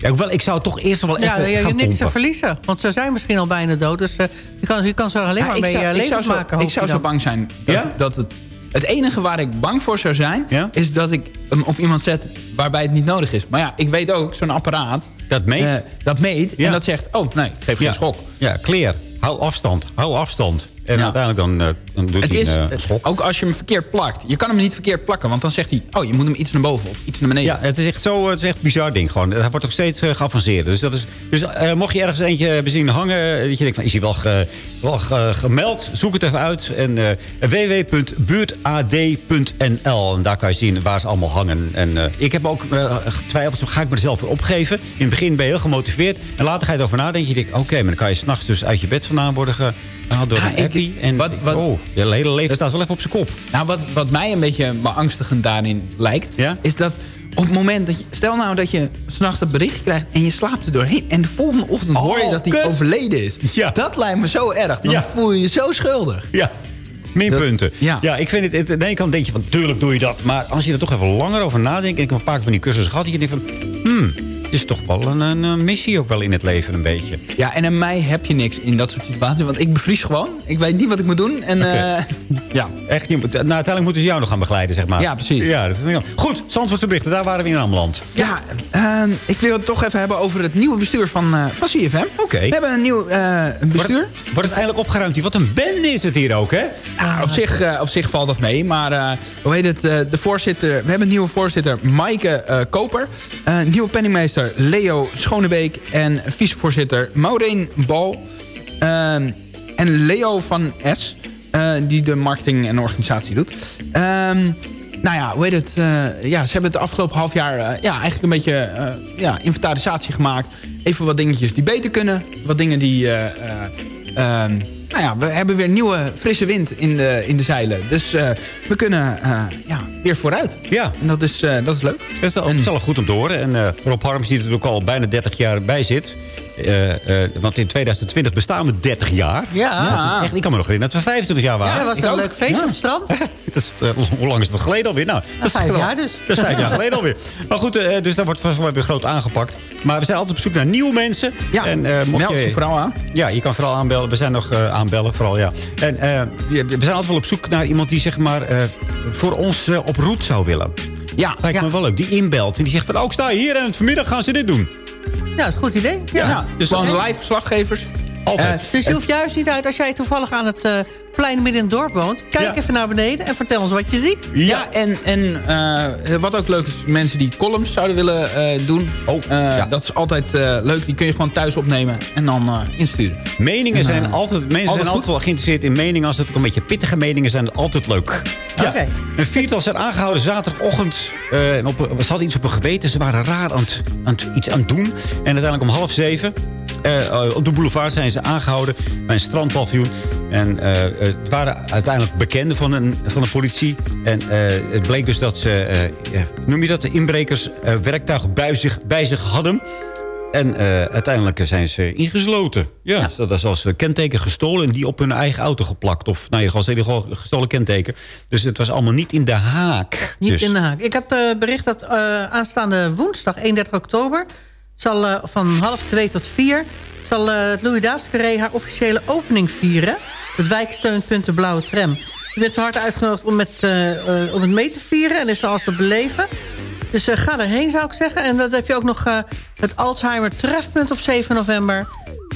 Speaker 7: Ja, hoewel, ik zou toch eerst wel
Speaker 10: Ja,
Speaker 7: even
Speaker 10: je
Speaker 7: gaan
Speaker 10: hebt niks te verliezen. Want ze zijn misschien al bijna dood. Dus eh, je, kan, je kan ze alleen
Speaker 11: Ja,
Speaker 10: maar mee
Speaker 11: zou,
Speaker 10: eh,
Speaker 11: ik zou
Speaker 10: levend
Speaker 11: zo,
Speaker 10: maken.
Speaker 11: ik zou
Speaker 10: je
Speaker 11: zo bang zijn dat, dat het... Het enige waar ik bang voor zou zijn... is dat ik hem op iemand zet waarbij het niet nodig is. Maar ja, ik weet ook, zo'n apparaat...
Speaker 7: Dat meet?
Speaker 11: eh, dat meet en dat zegt... Oh, nee, ik geef geen
Speaker 7: Ja.
Speaker 11: schok.
Speaker 7: Ja, clear. Hou afstand. Hou afstand. En uiteindelijk dan, eh, dan doet
Speaker 11: Het
Speaker 7: hij
Speaker 11: is,
Speaker 7: een eh,
Speaker 11: eh,
Speaker 7: schok.
Speaker 11: ook als je hem verkeerd plakt. Je kan hem niet verkeerd plakken, want dan zegt hij... Oh, je moet hem iets naar boven of iets naar beneden.
Speaker 7: Ja, het is echt zo, het is echt een bizar ding gewoon. Hij wordt ook steeds eh, geavanceerd. Dus, dat is, dus eh, mocht je ergens eentje hebben zien hangen... eh, dat je denkt, van, is hij wel, ge- wel ge- gemeld? Zoek het even uit. En eh www.buurtad.nl En daar kan je zien waar ze allemaal hangen. En eh, ik heb ook eh, getwijfeld, zo ga ik me er zelf voor opgeven? In het begin ben je heel gemotiveerd. En later ga je erover nadenken. Je denkt, oké, maar dan kan je s'nachts dus uit je bed vandaan worden gehaald door een appie. En oh, je hele leven staat wel even op zijn kop.
Speaker 11: Nou, wat, wat mij een beetje beangstigend daarin lijkt... is dat op het moment dat je... Stel nou dat je s'nachts dat bericht krijgt en je slaapt er doorheen... en de volgende ochtend hoor je dat hij overleden is. Dat lijkt me zo erg. Dan
Speaker 7: Ja.
Speaker 11: voel je je zo schuldig.
Speaker 7: Ja. Minpunten. Ja. ik vind het, het... Aan de ene kant denk je van, tuurlijk doe je dat. Maar als je er toch even langer over nadenkt... en ik heb een paar keer van die cursussen gehad... dat je denkt van, hmm, is toch wel een, een, een missie ook wel in het leven een beetje.
Speaker 11: Ja, en aan mij heb je niks in dat soort situaties. Want ik bevries gewoon. Ik weet niet wat ik moet doen. En, eh, ja.
Speaker 7: Echt, je nou, uiteindelijk moeten ze jou nog gaan begeleiden, zeg maar.
Speaker 11: Ja, precies.
Speaker 7: Ja, dat is, goed, Zandvoortse berichten, daar waren we in aanbeland.
Speaker 11: Ja, ehm, ik wil het toch even hebben over het nieuwe bestuur van, eh van CFM.
Speaker 7: Oké.
Speaker 11: We hebben een nieuw eh, bestuur.
Speaker 7: Wordt het eindelijk opgeruimd hier? Wat een bende is het hier ook, hè?
Speaker 11: Ja, op, zich, op zich valt dat mee. Maar hoe heet het? de voorzitter, we hebben een nieuwe voorzitter, Maaike Koper. Nieuwe penningmeester Leo Schonebeek. En vicevoorzitter Maureen Bal. Ehm, en Leo van S. eh, die de marketing en organisatie doet. Ehm, nou ja, hoe heet het? eh, ja, ze hebben het afgelopen half jaar eh, ja, eigenlijk een beetje ja, inventarisatie gemaakt. Even wat dingetjes die beter kunnen. Wat dingen die... eh, eh, ehm, nou ja, we hebben weer nieuwe frisse wind in de, in de zeilen. Dus eh, we kunnen eh, ja, weer vooruit.
Speaker 7: Ja.
Speaker 11: En dat is, eh, dat is leuk.
Speaker 7: Dat is zelf goed om te horen. En Rob Harms, die er ook al bijna 30 jaar bij zit. Eh, eh, want in 2020 bestaan we 30 jaar.
Speaker 10: Ja.
Speaker 7: Dat is echt, ik kan me nog herinneren dat we 25 jaar waren.
Speaker 10: Ja, dat was
Speaker 7: Ik
Speaker 10: een
Speaker 7: ook.
Speaker 10: leuk feestje op het strand.
Speaker 7: Dat is, eh, hoe lang is dat geleden alweer? Nou, dat is
Speaker 10: vijf
Speaker 7: wel-
Speaker 10: jaar dus.
Speaker 7: Dat is vijf jaar geleden alweer. Maar goed, dus daar wordt vast wel weer groot aangepakt. Maar we zijn altijd op zoek naar nieuwe mensen.
Speaker 11: Ja,
Speaker 7: en, mocht
Speaker 11: meld je vooral aan.
Speaker 7: Ja, je kan vooral aanbellen. We zijn nog aanbellen, vooral ja. En we zijn altijd wel op zoek naar iemand die zeg maar voor ons op route zou willen.
Speaker 11: Ja.
Speaker 7: Lijkt me wel leuk. Die inbelt en die zegt van, oh, ik sta hier en vanmiddag gaan ze dit doen.
Speaker 10: Ja, dat is een goed idee. Ja.
Speaker 11: Ja, dus gewoon live verslaggevers.
Speaker 7: Altijd.
Speaker 11: Eh,
Speaker 10: Dus je hoeft juist niet uit, als jij toevallig aan het eh, plein midden in het dorp woont... kijk
Speaker 11: Ja.
Speaker 10: even naar beneden en vertel ons wat je ziet.
Speaker 11: Ja, en, en eh, wat ook leuk is, mensen die columns zouden willen eh, doen. Oh, Dat is altijd eh, leuk. Die kun je gewoon thuis opnemen en dan eh, insturen.
Speaker 7: Meningen
Speaker 11: En,
Speaker 7: zijn altijd, mensen zijn
Speaker 11: goed.
Speaker 7: altijd wel geïnteresseerd in meningen. Als het ook een beetje pittige meningen zijn, altijd leuk. Ja, een viertal zijn aangehouden zaterdagochtend. eh, en op, ze hadden iets op hun geweten. Ze waren raar aan het, aan het- iets aan het doen. En uiteindelijk om half zeven... eh, eh, op de boulevard zijn ze aangehouden bij een strandpaviljoen. En eh, het waren uiteindelijk bekenden van, een, van de politie. En eh, het bleek dus dat ze, noem je dat, de inbrekers werktuigen bij zich, bij zich hadden. En uiteindelijk zijn ze ingesloten. Ja, dat is als kenteken gestolen en die op hun eigen auto geplakt. Of nou, in ieder geval gewoon gestolen kenteken. Dus het was allemaal niet in de haak.
Speaker 10: Niet
Speaker 7: dus.
Speaker 10: in de haak. Ik uh, bericht dat uh, aanstaande woensdag, 31 oktober... zal uh, van half twee tot vier... zal uh, het Louis Davids Carré haar officiële opening vieren. Het wijksteunpunt De Blauwe Tram. Je bent harte uitgenodigd om, met, uh, om het mee te vieren... en is alles te beleven. Dus ga erheen, zou ik zeggen. En dan heb je ook nog het Alzheimer trefpunt op 7 november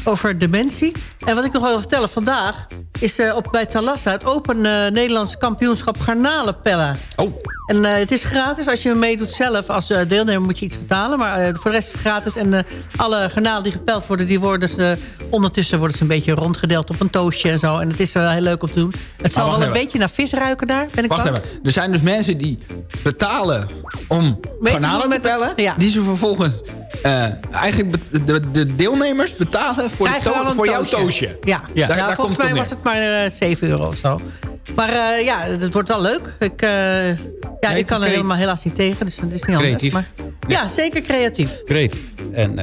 Speaker 10: over dementie. En wat ik nog wil vertellen, vandaag is uh, op, bij Talassa... het Open uh, Nederlands kampioenschap garnalenpellen.
Speaker 7: Oh.
Speaker 10: En uh, het is gratis. Als je meedoet zelf als deelnemer moet je iets betalen. Maar voor de rest is het gratis. En alle garnalen die gepeld worden, die worden ze, ondertussen worden ze een beetje rondgedeeld op een toastje en zo. En het is wel heel leuk om te doen. Het zal wel een beetje naar vis ruiken daar, ben ik
Speaker 11: Wacht
Speaker 10: bang.
Speaker 11: even. Er zijn dus mensen die betalen om
Speaker 10: Weet
Speaker 11: garnalen te pellen.
Speaker 10: ja.
Speaker 11: Die ze vervolgens... eh, eigenlijk de deelnemers betalen voor, de to- voor jouw
Speaker 10: toastje. Ja,
Speaker 11: Ja,
Speaker 10: ja.
Speaker 11: daar- daar
Speaker 10: volgens
Speaker 11: komt
Speaker 10: mij was het maar eh, 7 euro of zo. Maar eh, ja, het wordt wel leuk. Ik, eh, ja, ik kan er helemaal helaas niet tegen, dus dat is niet anders.
Speaker 7: Creatief.
Speaker 10: Maar, ja, zeker creatief.
Speaker 7: Creatief. En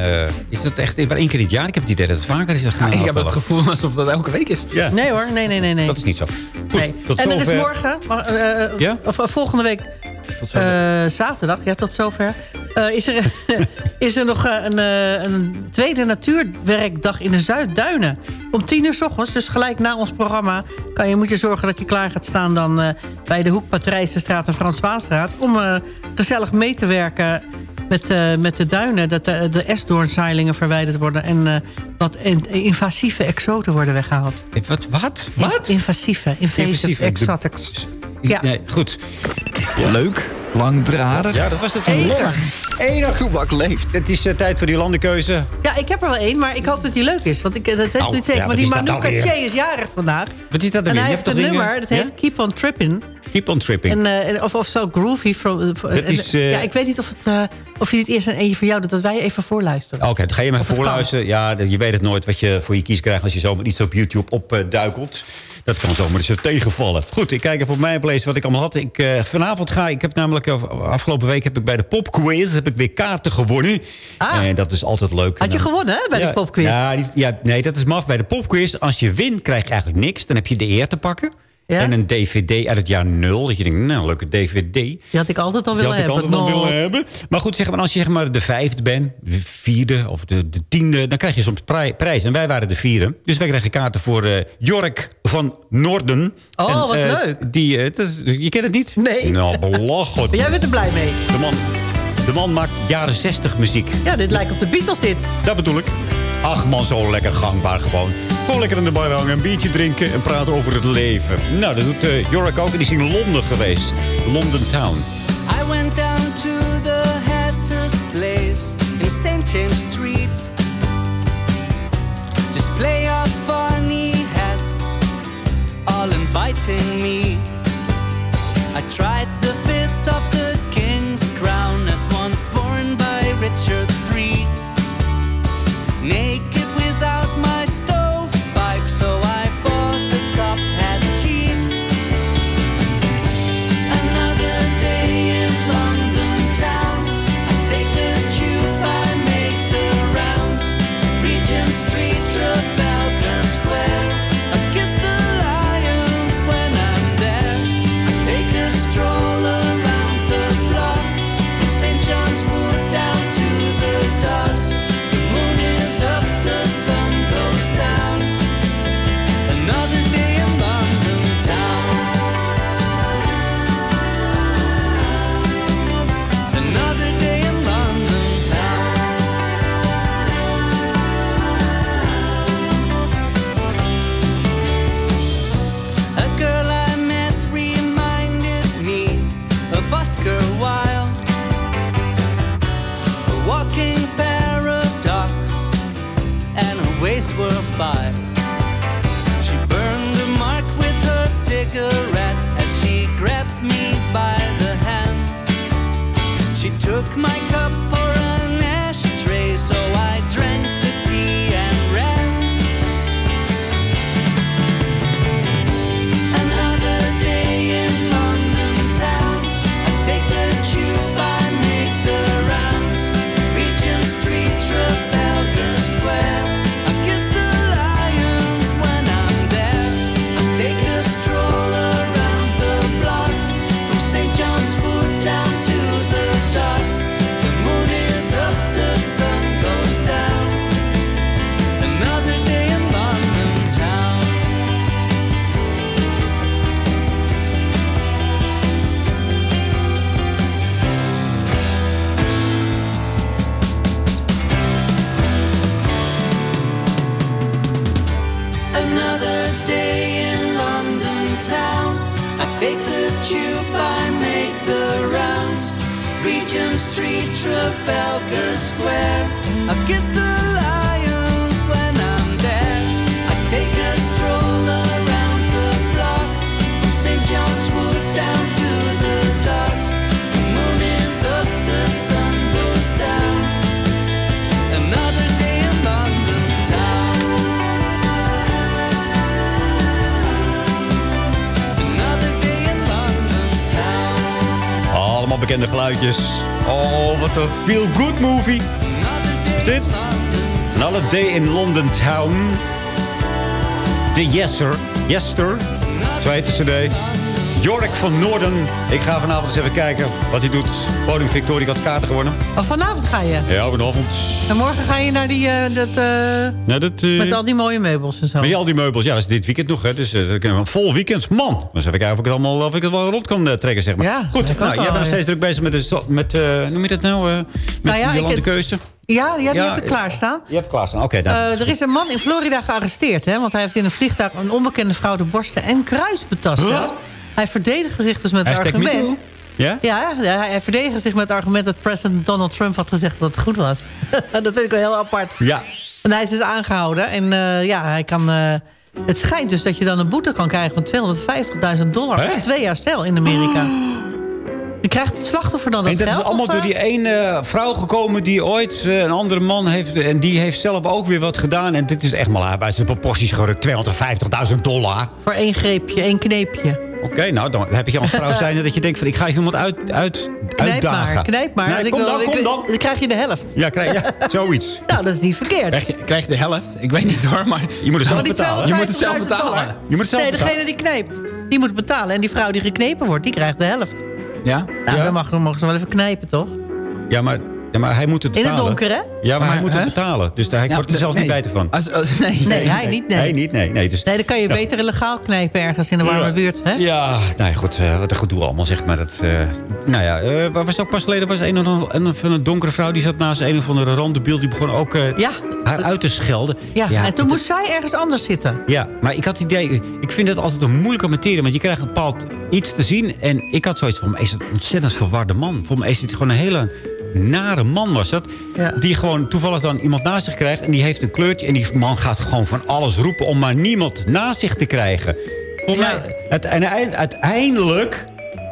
Speaker 7: is dat echt maar één keer het jaar? Ik heb het idee dat het vaker is. Dat
Speaker 11: ik heb het gevoel alsof dat elke week is.
Speaker 7: Ja.
Speaker 10: Nee hoor, nee, nee, nee. nee.
Speaker 7: Dat is niet zo. Goed,
Speaker 10: nee. en er is morgen, maar,
Speaker 7: Ja?
Speaker 10: of volgende week, eh, zaterdag, ja, tot zover, eh, is, er, is er nog eh, een, een tweede natuurwerkdag in de Zuidduinen. Om tien uur s ochtends, dus gelijk na ons programma, kan je, moet je zorgen dat je klaar gaat staan dan bij de hoek Patrijzenstraat en Frans Waasstraat. Om gezellig mee te werken met, met de duinen. Dat de, de esdoornzeilingen verwijderd worden en wat in- invasieve exoten worden weggehaald.
Speaker 7: Wat? Wat?
Speaker 10: Wat? Invasieve, invasive
Speaker 7: Invasieve,
Speaker 10: exotics. Ja.
Speaker 7: Nee, goed.
Speaker 9: Leuk, langdradig.
Speaker 7: Ja, dat was het.
Speaker 10: Enig.
Speaker 7: Enig.
Speaker 9: Toebak leeft.
Speaker 7: Het is eh, tijd voor die landenkeuze.
Speaker 10: Ja, ik heb er wel één, maar ik hoop dat die leuk is. Want ik, eh, dat weet ik
Speaker 7: Nou,
Speaker 10: niet zeker.
Speaker 7: ja,
Speaker 10: maar
Speaker 7: wat
Speaker 10: die Manu
Speaker 7: nou?
Speaker 10: Katché is jarig vandaag.
Speaker 7: Wat is dat dan
Speaker 10: En hij
Speaker 7: Je
Speaker 10: heeft
Speaker 7: hebt
Speaker 10: een
Speaker 7: toch
Speaker 10: nummer, dat heet
Speaker 7: Ja?
Speaker 10: Keep on Tripping.
Speaker 7: Keep on tripping.
Speaker 10: En, eh, en- of, of zo groovy. From,
Speaker 7: Dat
Speaker 10: en-
Speaker 7: is, eh,
Speaker 10: ja, ik weet niet of, het, eh, of je het eerst een eentje van jou doet. Dat wij even voorluisteren.
Speaker 7: Oké, dan ga je maar voorluisteren. Ja, je weet het nooit wat je voor je kies krijgt... als je zomaar iets op YouTube opduikelt. Dat kan zomaar eens tegenvallen. Goed, ik kijk even op mijn place wat ik allemaal had. Ik, eh, vanavond ga ik... heb namelijk eh, afgelopen week heb ik bij de popquiz... heb ik weer kaarten gewonnen. En dat is altijd leuk.
Speaker 10: Ah. Had je gewonnen hè, bij
Speaker 7: ja,
Speaker 10: de popquiz?
Speaker 7: Ja, ja, nee, dat is maf. Bij de popquiz, als je wint, krijg je eigenlijk niks. Dan heb je de eer te pakken.
Speaker 10: Ja?
Speaker 7: En een dvd uit het jaar nul. Dat je denkt, nou, leuke dvd.
Speaker 10: Die had ik altijd al
Speaker 7: Die
Speaker 10: willen
Speaker 7: had ik
Speaker 10: hebben.
Speaker 7: altijd al willen hebben. Maar goed, zeg maar, als je zeg maar, de vijfde bent, de vierde of de, de tiende... dan krijg je soms pri- prijs. En wij waren de vierde. Dus wij kregen kaarten voor eh, Jork van Noorden.
Speaker 10: Oh,
Speaker 7: En,
Speaker 10: wat
Speaker 7: eh,
Speaker 10: leuk.
Speaker 7: Die, eh, het is, je kent het niet?
Speaker 10: Nee.
Speaker 7: Nou, belachelijk.
Speaker 10: Maar jij bent er blij mee.
Speaker 7: De man, de man maakt jaren zestig muziek.
Speaker 10: Ja, dit lijkt op de Beatles dit.
Speaker 7: Dat bedoel ik. Ach man, zo lekker gangbaar gewoon. Gewoon lekker in de bar hangen, een biertje drinken en praten over het leven. Nou, dat doet uh, Jorik ook en die is in Londen geweest. London Town.
Speaker 4: I went down to the Hatter's place in St. James Street. Display of funny hats, all inviting me. I tried the fit of the king's crown as once worn by Richard. Naked
Speaker 7: Wat een feel-good movie. Is dit? Another Day in London Town. De Yesser. Yester. Zo heet cd. Jorik van Noorden. Ik ga vanavond eens even kijken wat hij doet. Podium Victoria had kaarten gewonnen.
Speaker 10: Oh, vanavond ga je.
Speaker 7: Ja, vanavond.
Speaker 10: En morgen ga je naar die... eh, dat, eh,
Speaker 7: Nou, dat, eh,
Speaker 10: met al die mooie meubels en zo.
Speaker 7: Met al die meubels, ja, dat is dit weekend nog. Hè. Dus uh, een vol weekend. Man, dus even kijken of ik het, allemaal, of ik het wel rond kan trekken, zeg maar.
Speaker 10: Ja,
Speaker 7: Goed, nou, jij bent nog
Speaker 10: ja.
Speaker 7: steeds druk bezig met, de, met noem je dat nou, met
Speaker 10: Nou ja, ik-
Speaker 7: landenkeuze?
Speaker 10: Ja, ja die
Speaker 7: Ja,
Speaker 10: heb ik klaarstaan.
Speaker 7: Je hebt klaarstaan, oké. nou,
Speaker 10: Eh, er is een man in Florida gearresteerd, hè, want hij heeft in een vliegtuig een onbekende vrouw de borsten en kruis betast.
Speaker 7: Huh?
Speaker 10: Hij verdedigde zich dus met het argument.
Speaker 7: Ja?
Speaker 10: Ja, hij verdedigde zich met het argument dat president Donald Trump had gezegd dat het goed was. dat vind ik wel heel apart.
Speaker 7: Ja.
Speaker 10: En hij is dus aangehouden. En eh, ja, hij kan. eh, het schijnt dus dat je dan een boete kan krijgen van 250.000 dollar.
Speaker 7: Hè?
Speaker 10: Voor twee jaar stel in Amerika. Je krijgt het slachtoffer dan dat
Speaker 7: En dat
Speaker 10: geld?
Speaker 7: is allemaal door
Speaker 10: eh?
Speaker 7: die ene vrouw gekomen die ooit een andere man heeft... en die heeft zelf ook weer wat gedaan. En dit is echt maar uit zijn proporties gerukt. 250.000 dollar.
Speaker 10: Voor één greepje, één kneepje.
Speaker 7: Oké, nou, dan heb je als vrouw zijn dat je denkt van... ik ga iemand uit, uit,
Speaker 10: Knijp
Speaker 7: uitdagen.
Speaker 10: maar, knijp maar.
Speaker 7: Nee,
Speaker 10: Want ik
Speaker 7: kom
Speaker 10: wil-
Speaker 7: dan,
Speaker 10: ik-
Speaker 7: kom dan.
Speaker 10: Dan krijg je de helft.
Speaker 7: Ja, krijg, ja zoiets.
Speaker 10: Nou, dat is niet verkeerd.
Speaker 11: Krijg je, krijg je de helft? Ik weet niet hoor, maar...
Speaker 7: Je moet het zelf
Speaker 10: Oh,
Speaker 7: betalen.
Speaker 11: Je moet het zelf
Speaker 10: 250.000
Speaker 11: betalen.
Speaker 7: Je moet het zelf
Speaker 10: nee,
Speaker 7: betalen.
Speaker 10: degene die knijpt, die moet betalen. En die vrouw die geknepen wordt, die krijgt de helft.
Speaker 11: Ja?
Speaker 10: Nou,
Speaker 7: Ja.
Speaker 10: dan mag, mogen ze wel even knijpen, toch?
Speaker 7: Ja, maar, ja, maar hij moet het
Speaker 10: In het
Speaker 7: betalen.
Speaker 10: donker, hè?
Speaker 7: Ja, maar, hij moet het betalen. Dus hij
Speaker 11: Ja,
Speaker 7: wordt er zelf
Speaker 11: nee.
Speaker 7: niet bij van.
Speaker 11: Als, als- nee.
Speaker 10: Nee, hij niet, nee.
Speaker 7: Hij niet, nee. nee dus,
Speaker 10: Nee, dan kan je beter illegaal knijpen ergens in de warme buurt, hè?
Speaker 7: Ja, nou ja, goed. eh, wat een gedoe allemaal, zeg maar. Dat, eh, nou ja, eh, waar was ook pas geleden was een, of een, een, een donkere vrouw... die zat naast een of andere randebiel. Die begon ook eh,
Speaker 10: Ja.
Speaker 7: haar uit te schelden.
Speaker 10: Ja, en toen moest zij ergens anders zitten.
Speaker 7: Ja, maar ik had het idee... Ik vind het altijd een moeilijke materie. Want je krijgt een bepaald iets te zien. En ik had zoiets van... Is het een ontzettend verwarde man? Voor mij is het gewoon een hele nare man was dat.
Speaker 10: Ja.
Speaker 7: Die gewoon toevallig dan iemand naast zich krijgt. En die heeft een kleurtje. En die man gaat gewoon van alles roepen... om maar niemand naast zich te krijgen. Volgens
Speaker 10: Ja.
Speaker 7: mij... Uiteindelijk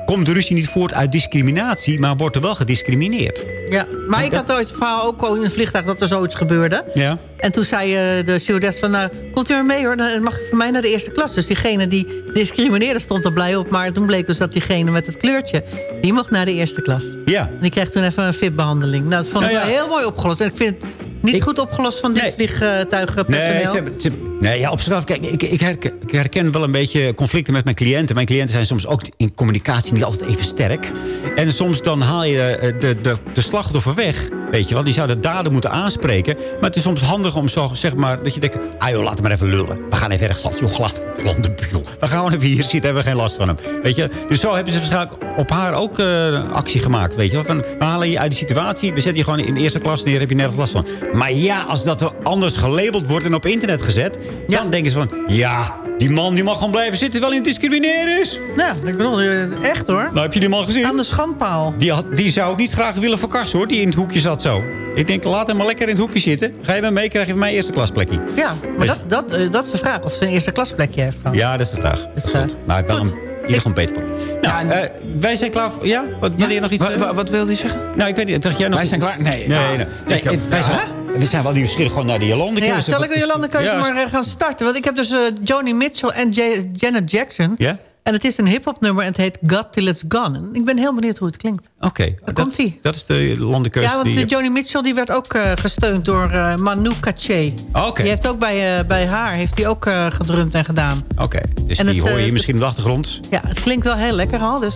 Speaker 7: komt de ruzie niet voort uit discriminatie... maar wordt er wel gediscrimineerd.
Speaker 10: Ja, maar ik had ooit het verhaal ook al in een vliegtuig dat er zoiets gebeurde.
Speaker 7: Ja.
Speaker 10: En toen zei eh, de stewardess van, nou, komt u maar mee hoor, dan mag u voor mij naar de eerste klas. Dus diegene die discrimineerde stond er blij op. Maar toen bleek dus dat diegene met het kleurtje, die mocht naar de eerste klas.
Speaker 7: Ja.
Speaker 10: En die kreeg toen even een VIP-behandeling. Nou, dat vond ik
Speaker 7: Nou ja.
Speaker 10: wel heel mooi opgelost. En ik vind het niet
Speaker 7: Ik-
Speaker 10: goed opgelost van dit
Speaker 7: Nee.
Speaker 10: vliegtuigpersoneel.
Speaker 7: Nee, ze hebben, ze- nee ja, op zichzelf. Kijk, ik, ik, herken, ik herken wel een beetje conflicten met mijn cliënten. Mijn cliënten zijn soms ook in communicatie niet altijd even sterk. En soms dan haal je eh, de, de, de slachtoffer weg. Weet je wel, die zou de dader moeten aanspreken. Maar het is soms handig om zo, zeg maar, dat je denkt... Ah joh, laat hem maar even lullen. We gaan even ergens anders. Joh, glad, landenbuul. We gaan gewoon even hier zitten, hebben we geen last van hem. Weet je, dus zo hebben ze waarschijnlijk op haar ook eh, actie gemaakt. Weet je wel, van, we halen je uit die situatie. We zetten je gewoon in de eerste klas neer, heb je nergens last van. Maar ja, als dat er anders gelabeld wordt en op internet gezet... dan denken ze van, ja, die man die mag gewoon blijven zitten... terwijl hij discrimineren is.
Speaker 10: Ja, ik bedoel, eh, echt hoor.
Speaker 7: Nou, heb je die man gezien?
Speaker 10: Aan de schandpaal.
Speaker 7: Die, had, die zou ik niet graag willen verkassen, hoor. Die in het hoekje zat zo. Ik denk, laat hem maar lekker in het hoekje zitten. Ga je met mee, krijg je van mij eerste klasplekje.
Speaker 10: Ja, maar dat, dat, eh, dat is de vraag. Of ze een eerste klasplekje heeft gehad.
Speaker 7: Ja, dat is de vraag.
Speaker 10: Dus,
Speaker 7: Maar wel
Speaker 10: goed.
Speaker 7: een, in ieder geval een beter Nou, eh, wij zijn klaar voor... Ja? Wat, wil je nog iets...
Speaker 11: Wa- wa- wat wilde hij zeggen?
Speaker 7: Nou, ik weet niet. Dacht jij nog...
Speaker 11: Wij zijn klaar? Nee.
Speaker 7: Nee,
Speaker 11: Ah,
Speaker 7: nee. wij zijn, we zijn wel nieuwsgierig gewoon naar de Jolande
Speaker 10: Ja, zal ik de Jolande keuze
Speaker 7: Ja,
Speaker 10: maar eh, gaan starten? Want ik heb dus eh, Joni Mitchell en J- Janet Jackson.
Speaker 7: Ja?
Speaker 10: En het is een hip-hop nummer en het heet God Till It's Gone. En ik ben heel benieuwd hoe het klinkt.
Speaker 7: Oké. dat, dat is de landenkeuze
Speaker 10: ja, want
Speaker 7: die...
Speaker 10: eh, Joni Mitchell die werd ook eh, gesteund door eh, Manu Katché.
Speaker 7: Oké.
Speaker 10: Die heeft ook bij, eh, bij haar heeft hij ook eh, gedrumd en gedaan.
Speaker 7: Oké, dus
Speaker 10: En
Speaker 7: die
Speaker 10: het,
Speaker 7: hoor je misschien op de achtergrond.
Speaker 10: Ja, het klinkt wel heel lekker al. Dus,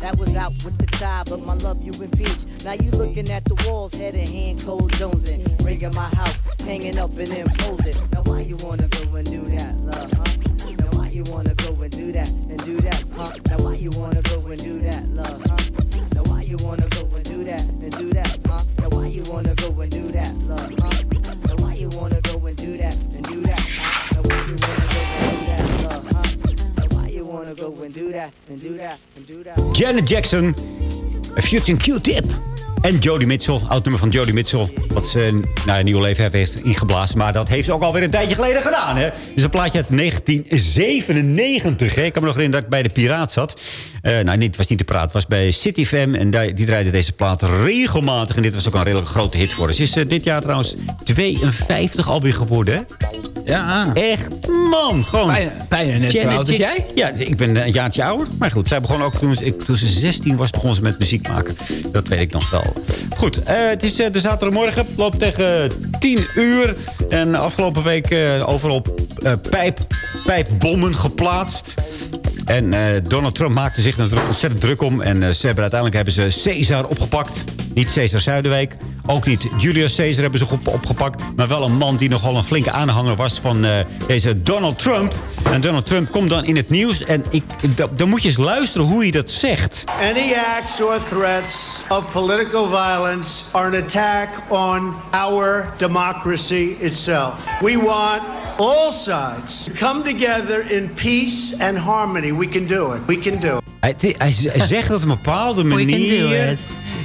Speaker 15: That was out with the tie, but my love you impeach. Now you looking at the walls, head and hand, cold Jones jonesing. Ringing my house, hanging up and imposing. Now why you wanna go and do that, love, huh? Now why you wanna go and do that and do that, huh? Now why you wanna go and do that, love, huh? Now why you wanna go and do that and do that, huh? Now why you wanna go and do that, love, huh?
Speaker 7: Janet Jackson, Future Q-Tip. En Jodie Mitchell, oud nummer van Jodie Mitchell. Wat ze nou, een nieuw leven heeft ingeblazen. Maar dat heeft ze ook alweer een tijdje geleden gedaan. Hè? Dus een plaatje uit 1997. Hè? Ik kan me nog herinneren dat ik bij de Piraat zat. Eh, nou, nee, het was niet de Piraat. Het was bij City FM. En die, die draaide deze plaat regelmatig. En dit was ook een redelijk grote hit voor. Ze is eh, dit jaar trouwens 52 alweer geworden. Hè?
Speaker 11: Ja.
Speaker 7: Echt, man. Gewoon.
Speaker 11: Bijna, bijna net zo oud als jij.
Speaker 7: Ja, ik ben een jaartje ouder. Maar goed, zij begon ook toen, ik, toen ze 16 was, begon ze met muziek maken. Dat weet ik nog wel. Goed, eh, het is eh, de zaterdagmorgen. Loopt tegen 10 uur. En afgelopen week eh, overal eh, pijp, pijpbommen geplaatst. En eh, Donald Trump maakte zich er ontzettend druk om. En eh, ze hebben, uiteindelijk hebben ze Caesar opgepakt. Niet Caesar Zuiderwijk. Ook niet Julius Caesar hebben ze op, opgepakt. Maar wel een man die nogal een flinke aanhanger was van eh, deze Donald Trump. En Donald Trump komt dan in het nieuws. En ik, da- dan moet je eens luisteren hoe hij dat zegt.
Speaker 16: Any acts or threats of political violence are an attack on our democracy itself. We want all sides come together in peace and harmony. We can do it. We can do it.
Speaker 7: Hij, zegt het op een bepaalde
Speaker 16: can do
Speaker 7: manier.
Speaker 16: it.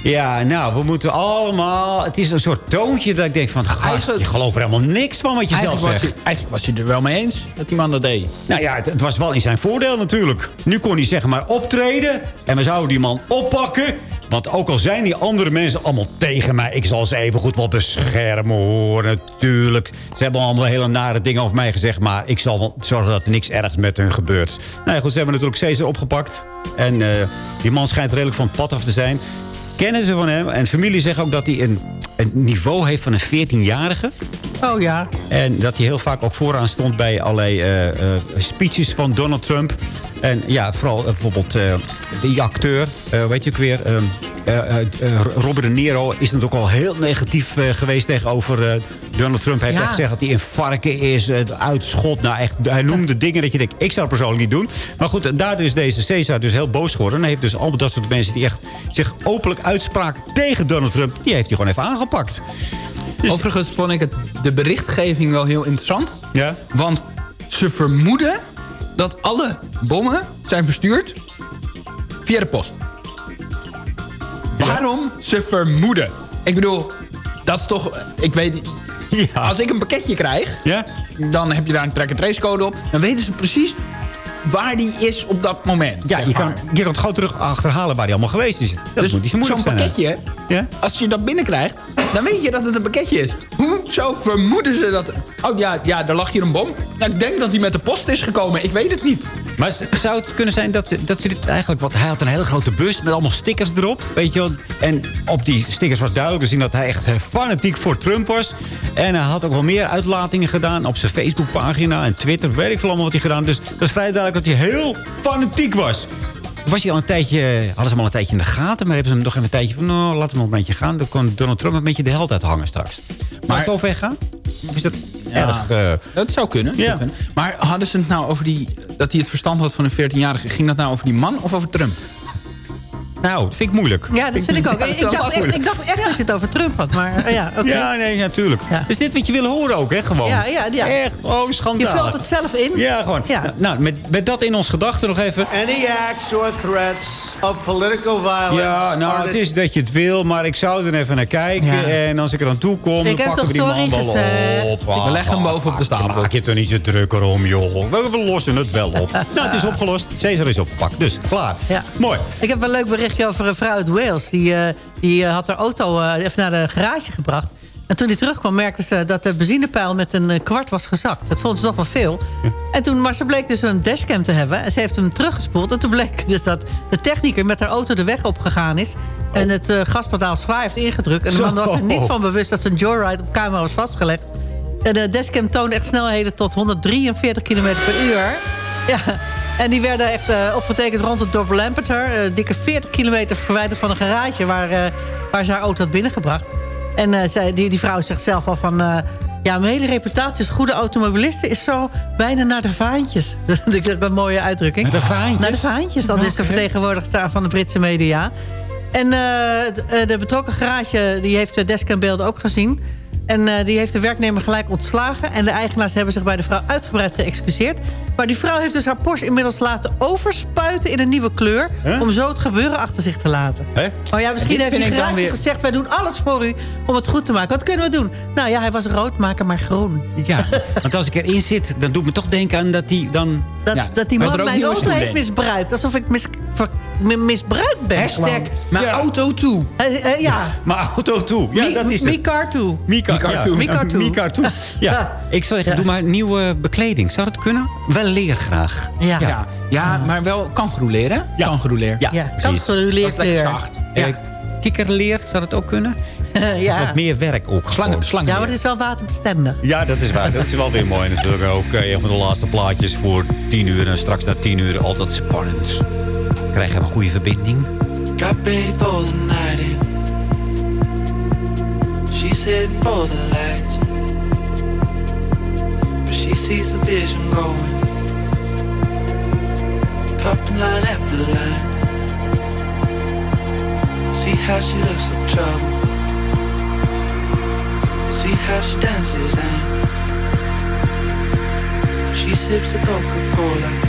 Speaker 7: Ja, nou, we moeten allemaal... Het is een soort toontje dat ik denk van... Gast, je gelooft er helemaal niks van wat je zelf
Speaker 11: was,
Speaker 7: zegt.
Speaker 11: hij, eigenlijk was hij er wel mee eens dat die man dat deed.
Speaker 7: Nou ja, het, het was wel in zijn voordeel natuurlijk. Nu kon hij zeg maar optreden. En we zouden die man oppakken. Want ook al zijn die andere mensen allemaal tegen mij... ik zal ze even goed wel beschermen hoor, natuurlijk. Ze hebben allemaal hele nare dingen over mij gezegd... maar ik zal wel zorgen dat er niks ergs met hun gebeurt. Nou ja, goed, ze hebben natuurlijk Caesar opgepakt. En eh, die man schijnt redelijk van het pad af te zijn. Kennen ze van hem. En familie zegt ook dat hij een, een niveau heeft van een 14-jarige.
Speaker 10: Oh ja.
Speaker 7: En dat hij heel vaak ook vooraan stond bij allerlei eh, eh, speeches van Donald Trump. En ja, vooral eh, bijvoorbeeld eh, die acteur, eh, weet je ook weer... ehm, eh, eh, eh, Robert De Niro is natuurlijk al heel negatief eh, geweest tegenover eh, Donald Trump. Hij heeft
Speaker 10: Ja.
Speaker 7: gezegd dat hij een varken is, uitschot. Nou echt, hij noemde dingen dat je denkt, ik zou het persoonlijk niet doen. Maar goed, daar is deze Caesar dus heel boos geworden. En hij heeft dus al dat soort mensen die echt zich openlijk uitspraken tegen Donald Trump... die heeft hij gewoon even aangepakt.
Speaker 11: Overigens vond ik het, de berichtgeving wel heel interessant.
Speaker 7: Ja.
Speaker 11: Want ze vermoeden dat alle bommen zijn verstuurd via de post. Waarom ze vermoeden? Ik bedoel, dat is toch... Ik weet niet... Als ik een pakketje krijg, dan heb je daar een track-and-trace code op. Dan weten ze precies waar die is op dat moment.
Speaker 7: Ja, je kan,
Speaker 11: maar.
Speaker 7: je kan het gewoon terug achterhalen waar hij allemaal geweest is. Dat
Speaker 11: dus
Speaker 7: moet niet zo moeilijk
Speaker 11: zo'n pakketje,
Speaker 7: Ja?
Speaker 11: als je dat binnenkrijgt, dan weet je dat het een pakketje is. Hoezo vermoeden ze dat? Oh ja, ja, daar lag hier een bom. Nou, ik denk dat die met de post is gekomen. Ik weet het niet.
Speaker 7: Maar zou het kunnen zijn dat ze, dat ze dit eigenlijk... Want hij had een hele grote bus met allemaal stickers erop. Weet je wel. En op die stickers was duidelijk te zien dat hij echt eh, fanatiek voor Trump was. En hij had ook wel meer uitlatingen gedaan op zijn Facebookpagina en Twitter. Weet ik veel allemaal wat hij gedaan. Dus dat is vrij duidelijk dat hij heel fanatiek was. Was hij al een tijdje, hadden ze hem al een tijdje in de gaten. Maar hebben ze hem nog even een tijdje van... Nou, laat hem nog een beetje gaan. Dan kon Donald Trump een beetje de held uithangen straks. Maar het zo ver gaan? Of is dat erg... eh,
Speaker 11: dat zou kunnen. dat zou kunnen. Maar hadden ze het nou over die... dat hij het verstand had van een 14-jarige... ging dat nou over die man of over Trump?
Speaker 7: Nou, dat vind ik moeilijk.
Speaker 10: Ja, dat vind ik ook.
Speaker 11: Ja, dat is
Speaker 10: ik,
Speaker 11: wel
Speaker 10: dacht echt, ik dacht echt dat je het over Trump had. Maar eh, ja, oké.
Speaker 7: Ja, nee, natuurlijk. Is dit wat je wil horen ook, hè? Gewoon.
Speaker 10: Ja, ja, ja.
Speaker 7: Echt, oh, schandalig.
Speaker 10: Je vult het zelf in.
Speaker 7: Ja, gewoon.
Speaker 10: Ja.
Speaker 7: Nou, met, met dat in ons gedachten nog even.
Speaker 16: Any acts or threats of political violence
Speaker 7: Ja, nou, het is dat je het wil, maar ik zou er even naar kijken. En als ik er aan toe kom,
Speaker 10: Ik
Speaker 7: dan pakken we die man wel op.
Speaker 11: We leggen hem boven op de stapel.
Speaker 7: Maak je toch niet zo drukker om, joh. We, lossen het wel op. nou, het is opgelost. Caesar is opgepakt, dus klaar.
Speaker 10: Ja.
Speaker 7: Mooi.
Speaker 10: Ik heb een leuk berichtje over een vrouw uit Wales. Die, eh, die eh, had haar auto eh, even naar de garage gebracht. En toen hij terugkwam merkte ze dat de benzinepeil met een kwart was gezakt. Dat vond ze toch wel veel. En toen, maar ze bleek dus een dashcam te hebben. En ze heeft hem teruggespoeld. En toen bleek dus dat de technieker met haar auto de weg opgegaan is. En het gaspedaal zwaar heeft ingedrukt. En de man was er niet van bewust dat zijn joyride op camera was vastgelegd. En de dashcam toonde echt snelheden tot 143 km per uur. Ja, en die werden echt eh, opgetekend rond het dorp Lampeter. eh, dikke 40 kilometer verwijderd van een garage waar, eh, waar ze haar auto had binnengebracht. En zij, die, die vrouw zegt zelf al van... ja, mijn hele reputatie als goede automobiliste is zo bijna naar de vaantjes. Dat is een mooie uitdrukking.
Speaker 7: Naar de vaantjes?
Speaker 10: Naar de vaantjes, dat is de
Speaker 7: Oké.
Speaker 10: vertegenwoordigster van de Britse media. En de, de betrokken garage die heeft de dashcambeelden ook gezien. En eh, die heeft de werknemer gelijk ontslagen. En de eigenaars hebben zich bij de vrouw uitgebreid geëxcuseerd. Maar die vrouw heeft dus haar Porsche inmiddels laten overspuiten in een nieuwe kleur...
Speaker 7: Huh?
Speaker 10: om zo het gebeuren achter zich te laten.
Speaker 7: Hè?
Speaker 10: Maar ja, misschien heeft
Speaker 11: dan
Speaker 10: garage
Speaker 11: weer-
Speaker 10: gezegd... wij doen alles voor u om het goed te maken. Wat kunnen we doen? Nou ja, hij was rood, maak hem maar groen.
Speaker 7: Ja, want als ik erin zit, dan doet me toch denken aan dat die dan...
Speaker 10: Dat,
Speaker 11: Ja,
Speaker 10: dat die man
Speaker 11: ook
Speaker 10: mijn auto heeft misbruikt. Alsof ik mis, ver- misbruikt ben.
Speaker 11: Hashtag mijn auto toe.
Speaker 10: Eh, eh, ja.
Speaker 7: Maar auto toe. Ja,
Speaker 10: Mi-
Speaker 7: dat is het.
Speaker 10: Mi car toe.
Speaker 7: Mika,
Speaker 11: Mika
Speaker 7: ja.
Speaker 11: toe.
Speaker 10: Mika toe.
Speaker 7: Mika toe. Ja.
Speaker 10: Ja.
Speaker 7: Ik zou zeggen,
Speaker 10: Ja.
Speaker 7: doe maar nieuwe bekleding. Zou dat kunnen? Wel leer graag.
Speaker 10: Ja.
Speaker 11: Ja, ja maar wel kangeroeleer, hè?
Speaker 7: Ja.
Speaker 11: Kangeroeleer.
Speaker 7: Ja,
Speaker 10: Ja,
Speaker 7: precies.
Speaker 11: Dat is zacht.
Speaker 7: Eh,
Speaker 10: Ja.
Speaker 7: kikkerleer, zou dat ook kunnen? Is
Speaker 10: ja.
Speaker 7: wat meer werk ook.
Speaker 11: Slangen, slangen.
Speaker 10: ja, maar het is wel waterbestendig.
Speaker 7: Ja, dat is waar. Dat is wel weer mooi natuurlijk ook. eh, Een van de laatste plaatjes voor 10 uur. En straks na 10 uur altijd spannend. Krijgen we een goede verbinding.
Speaker 4: Got ready for the night in. She's heading for the light. But she sees the vision going. Cupping line after line. See how she looks for trouble. See how she dances and she sips the Coca-Cola.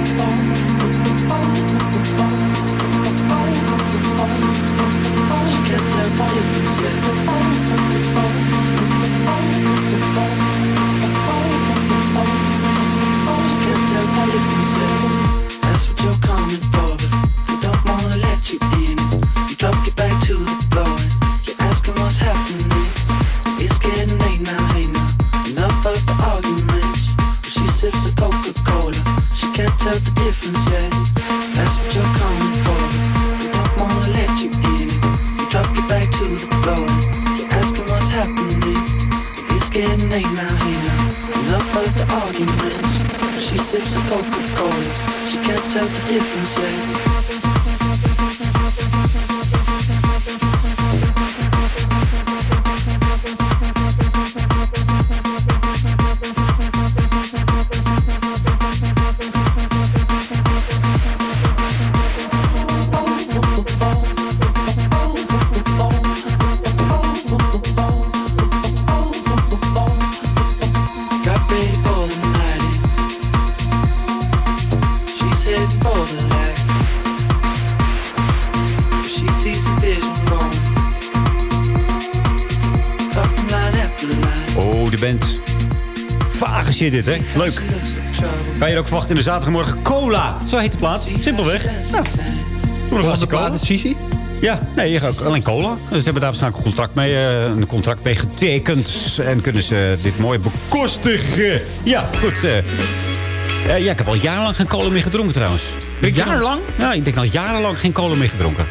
Speaker 7: Dit, hè? Leuk. Kan je er ook verwachten in de zaterdagmorgen? Cola. Zo heet de plaat. Simpelweg. Nou, doe nog
Speaker 11: de plaat is Sisi?
Speaker 7: Ja, nee, je gaat ook alleen cola. Dus ze hebben daar waarschijnlijk een contract mee, eh, een contract mee getekend. En kunnen ze dit mooi bekostigen. Ja, goed. eh. Eh, ja, ik heb al jarenlang geen cola meer gedronken trouwens.
Speaker 11: Jarenlang?
Speaker 7: Ja, ik denk al jarenlang geen cola meer gedronken.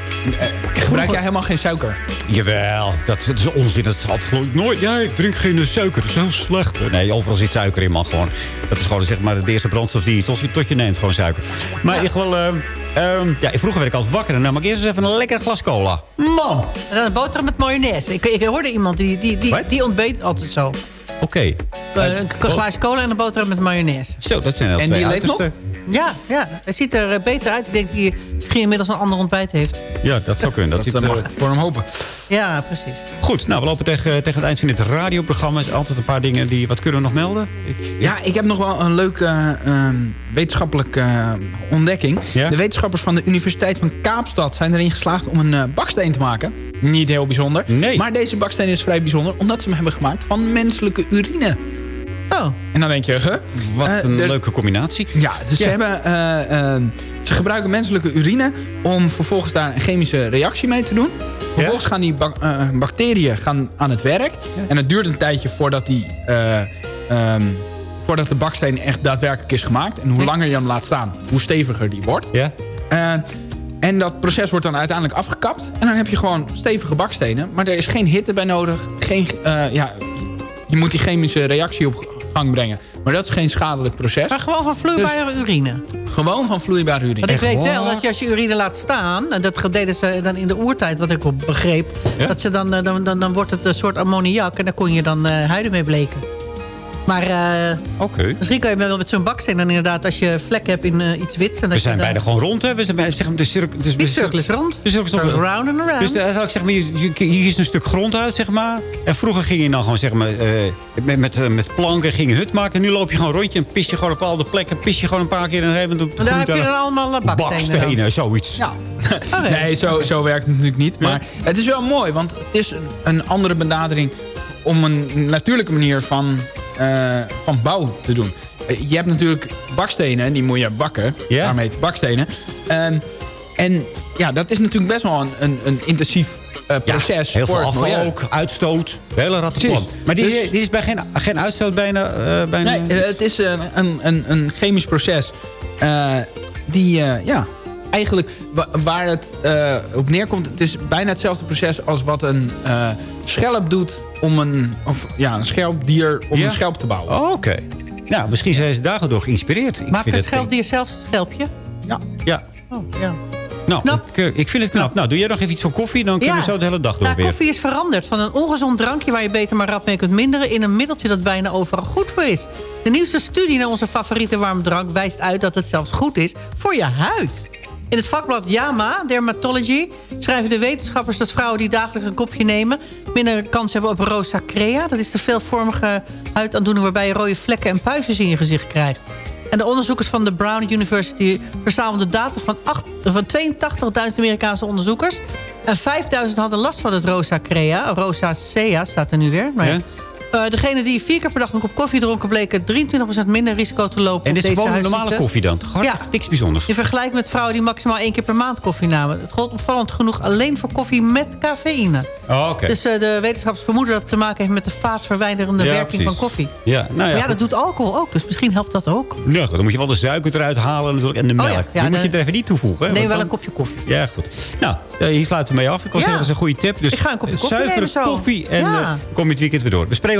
Speaker 11: Gebruik jij helemaal geen suiker?
Speaker 7: Jawel, dat, dat is onzin. Dat valt gewoon nooit. Ja, ik drink geen suiker. Dat is heel slecht. Nee, overal zit suiker in, man. Gewoon. Dat is gewoon zeg maar, de eerste brandstof die je tot je, tot je neemt. Gewoon suiker. Maar in ieder geval... ehm, ehm, ja, vroeger werd ik altijd wakker. En dan maak ik eerst eens even een lekker glas cola. Man!
Speaker 10: En dan een boterham met mayonaise. Ik, ik hoorde iemand die, die, die, die ontbeet altijd zo.
Speaker 7: Oké.
Speaker 10: Eh, een glaasje cola en een boterham met mayonaise.
Speaker 7: Zo, dat zijn
Speaker 11: En
Speaker 7: twee
Speaker 11: die leeft.
Speaker 10: Ja, ja, hij ziet er eh, beter uit. Ik denk dat hij misschien inmiddels een ander ontbijt heeft.
Speaker 7: Ja, dat zou kunnen. Dat,
Speaker 11: Dat
Speaker 7: ziet,
Speaker 11: eh,
Speaker 7: eh,
Speaker 11: mag ik voor hem hopen.
Speaker 10: Ja, precies.
Speaker 7: Goed, nou, we lopen tegen, tegen het eind van dit radioprogramma. Er zijn altijd een paar dingen die... Wat kunnen we nog melden? Ik,
Speaker 11: Ja, ik heb nog wel een leuke eh, eh, wetenschappelijke eh, ontdekking. De wetenschappers van de Universiteit van Kaapstad zijn erin geslaagd om een eh, baksteen te maken. Niet heel bijzonder.
Speaker 7: Nee.
Speaker 11: Maar deze baksteen is vrij bijzonder omdat ze hem hebben gemaakt van menselijke urine.
Speaker 10: Oh.
Speaker 11: En dan denk je, huh?
Speaker 7: Wat
Speaker 11: Eh,
Speaker 7: een
Speaker 11: de-
Speaker 7: leuke combinatie.
Speaker 11: Ja, dus
Speaker 7: Ja.
Speaker 11: Ze, hebben, eh, eh, ze gebruiken menselijke urine om vervolgens daar een chemische reactie mee te doen. Vervolgens gaan die eh, bacteriën gaan aan het werk. En het duurt een tijdje voordat, die, eh, ehm, voordat de baksteen echt daadwerkelijk is gemaakt. En hoe langer je hem laat staan, hoe steviger die wordt.
Speaker 7: Ja.
Speaker 11: Eh, en dat proces wordt dan uiteindelijk afgekapt. En dan heb je gewoon stevige bakstenen. Maar er is geen hitte bij nodig. Geen, eh, ja, je moet die chemische reactie op gang brengen. Maar dat is geen schadelijk proces.
Speaker 10: Maar gewoon van vloeibare urine.
Speaker 11: Gewoon van vloeibare urine.
Speaker 10: Want ik weet wel dat je als je urine laat staan... en dat deden ze dan in de oertijd, wat ik op begreep... dat ze dan, eh, dan, dan, dan wordt het een soort ammoniak... en daar kon je dan eh, huiden mee bleken. Maar eh,
Speaker 7: Oké.
Speaker 10: misschien kan je wel met zo'n baksteen dan inderdaad... als je vlek hebt in eh, iets wits... En dat
Speaker 7: We zijn
Speaker 10: dan-
Speaker 7: bijna gewoon rond, hè? We zijn bij, zeg maar, de cirkel, dus,
Speaker 10: is rond.
Speaker 7: De cirkel is rond.
Speaker 10: Round and around.
Speaker 7: Dus daar zou ik zeggen, maar, hier is een stuk grond uit, zeg maar. En vroeger ging je dan gewoon, zeg maar, eh, met, met, met planken ging je hut maken. En nu loop je gewoon rondje en pis je gewoon op alle plekken. Pis je gewoon een paar keer en dan hebben we
Speaker 10: En daar heb je dan allemaal bakstenen. dan.
Speaker 7: bakstenen, zoiets.
Speaker 10: Ja.
Speaker 11: Nee, zo, zo werkt het natuurlijk niet. Maar het is wel mooi, want het is een, een andere benadering... om een natuurlijke manier van, van bouw te doen. Eh, je hebt natuurlijk bakstenen, en die moet je bakken.
Speaker 7: Ja.
Speaker 11: Daarmee bakstenen. Ehm, en ja, dat is natuurlijk best wel een, een, een intensief eh, proces.
Speaker 7: Heel
Speaker 11: voor
Speaker 7: veel afval
Speaker 11: milieu.
Speaker 7: ook, uitstoot. Hele rattenplan. Maar die,
Speaker 11: Dus-
Speaker 7: die is bij geen, geen uitstoot bijna... eh bijna
Speaker 11: Nee, eh, het is een, een, een, een chemisch proces. eh, die, eh, ja, eigenlijk wa- waar het eh, op neerkomt... het is bijna hetzelfde proces als wat een eh, schelp doet... om een, of, ja, een schelpdier om
Speaker 7: Ja?
Speaker 11: een schelp te bouwen.
Speaker 7: Oh, Oké. Nou, misschien zijn ze daar door geïnspireerd. Ik
Speaker 10: Maak
Speaker 7: vind
Speaker 10: een
Speaker 7: het-
Speaker 10: schelpdier zelf een schelpje?
Speaker 11: Ja.
Speaker 7: Ja.
Speaker 10: Oh, ja.
Speaker 7: Nou, ik, eh, ik vind het knap. Nou, doe jij nog even iets voor koffie? Dan kunnen we zo de hele dag door
Speaker 10: Nou,
Speaker 7: weer.
Speaker 10: koffie is veranderd. Van een ongezond drankje waar je beter maar rap mee kunt minderen... in een middeltje dat bijna overal goed voor is. De nieuwste studie naar onze favoriete warme drank wijst uit dat het zelfs goed is voor je huid. In het vakblad JAMA, Dermatology, schrijven de wetenschappers dat vrouwen die dagelijks een kopje nemen... minder kans hebben op rosacea. Dat is de veelvormige huidaandoening waarbij je rode vlekken en puistjes in je gezicht krijgt. En de onderzoekers van de Brown University verzamelden data van, acht- van 82.000 Amerikaanse onderzoekers. En 5.000 hadden last van het rosacea. Rosacea staat er nu weer. Maar ja. Eh, degene die vier keer per dag een kop koffie dronken... bleken 23% minder risico te lopen
Speaker 7: En dit is gewoon normale koffie dan? Gewoon
Speaker 10: Ja.
Speaker 7: niks bijzonders.
Speaker 10: In vergelijking met vrouwen die maximaal één keer per maand koffie namen. Het gold opvallend genoeg alleen voor koffie met cafeïne.
Speaker 7: Oh, oké.
Speaker 10: Dus eh, de wetenschappers vermoeden dat het te maken heeft... met de vaatverwijderende
Speaker 7: Ja,
Speaker 10: werking
Speaker 7: precies.
Speaker 10: van koffie.
Speaker 7: Ja, nou ja,
Speaker 10: Maar ja,
Speaker 7: goed.
Speaker 10: dat doet alcohol ook. Dus misschien helpt dat ook.
Speaker 7: Ja, dan moet je wel de suiker eruit halen natuurlijk, en de melk.
Speaker 10: Oh ja, ja,
Speaker 7: die moet je er even niet toevoegen. hè,
Speaker 10: Neem wel
Speaker 7: dan-
Speaker 10: een kopje koffie.
Speaker 7: Ja, goed. Nou, eh, hier sluiten we mee af. Ik
Speaker 10: Ja.
Speaker 7: zeggen, dat is een goede tip. Dus
Speaker 10: Ik ga een kopje koffie
Speaker 7: zuivere
Speaker 10: nemen zo.
Speaker 7: koffie en
Speaker 10: Ja.
Speaker 7: kom je het weekend weer door. We spreken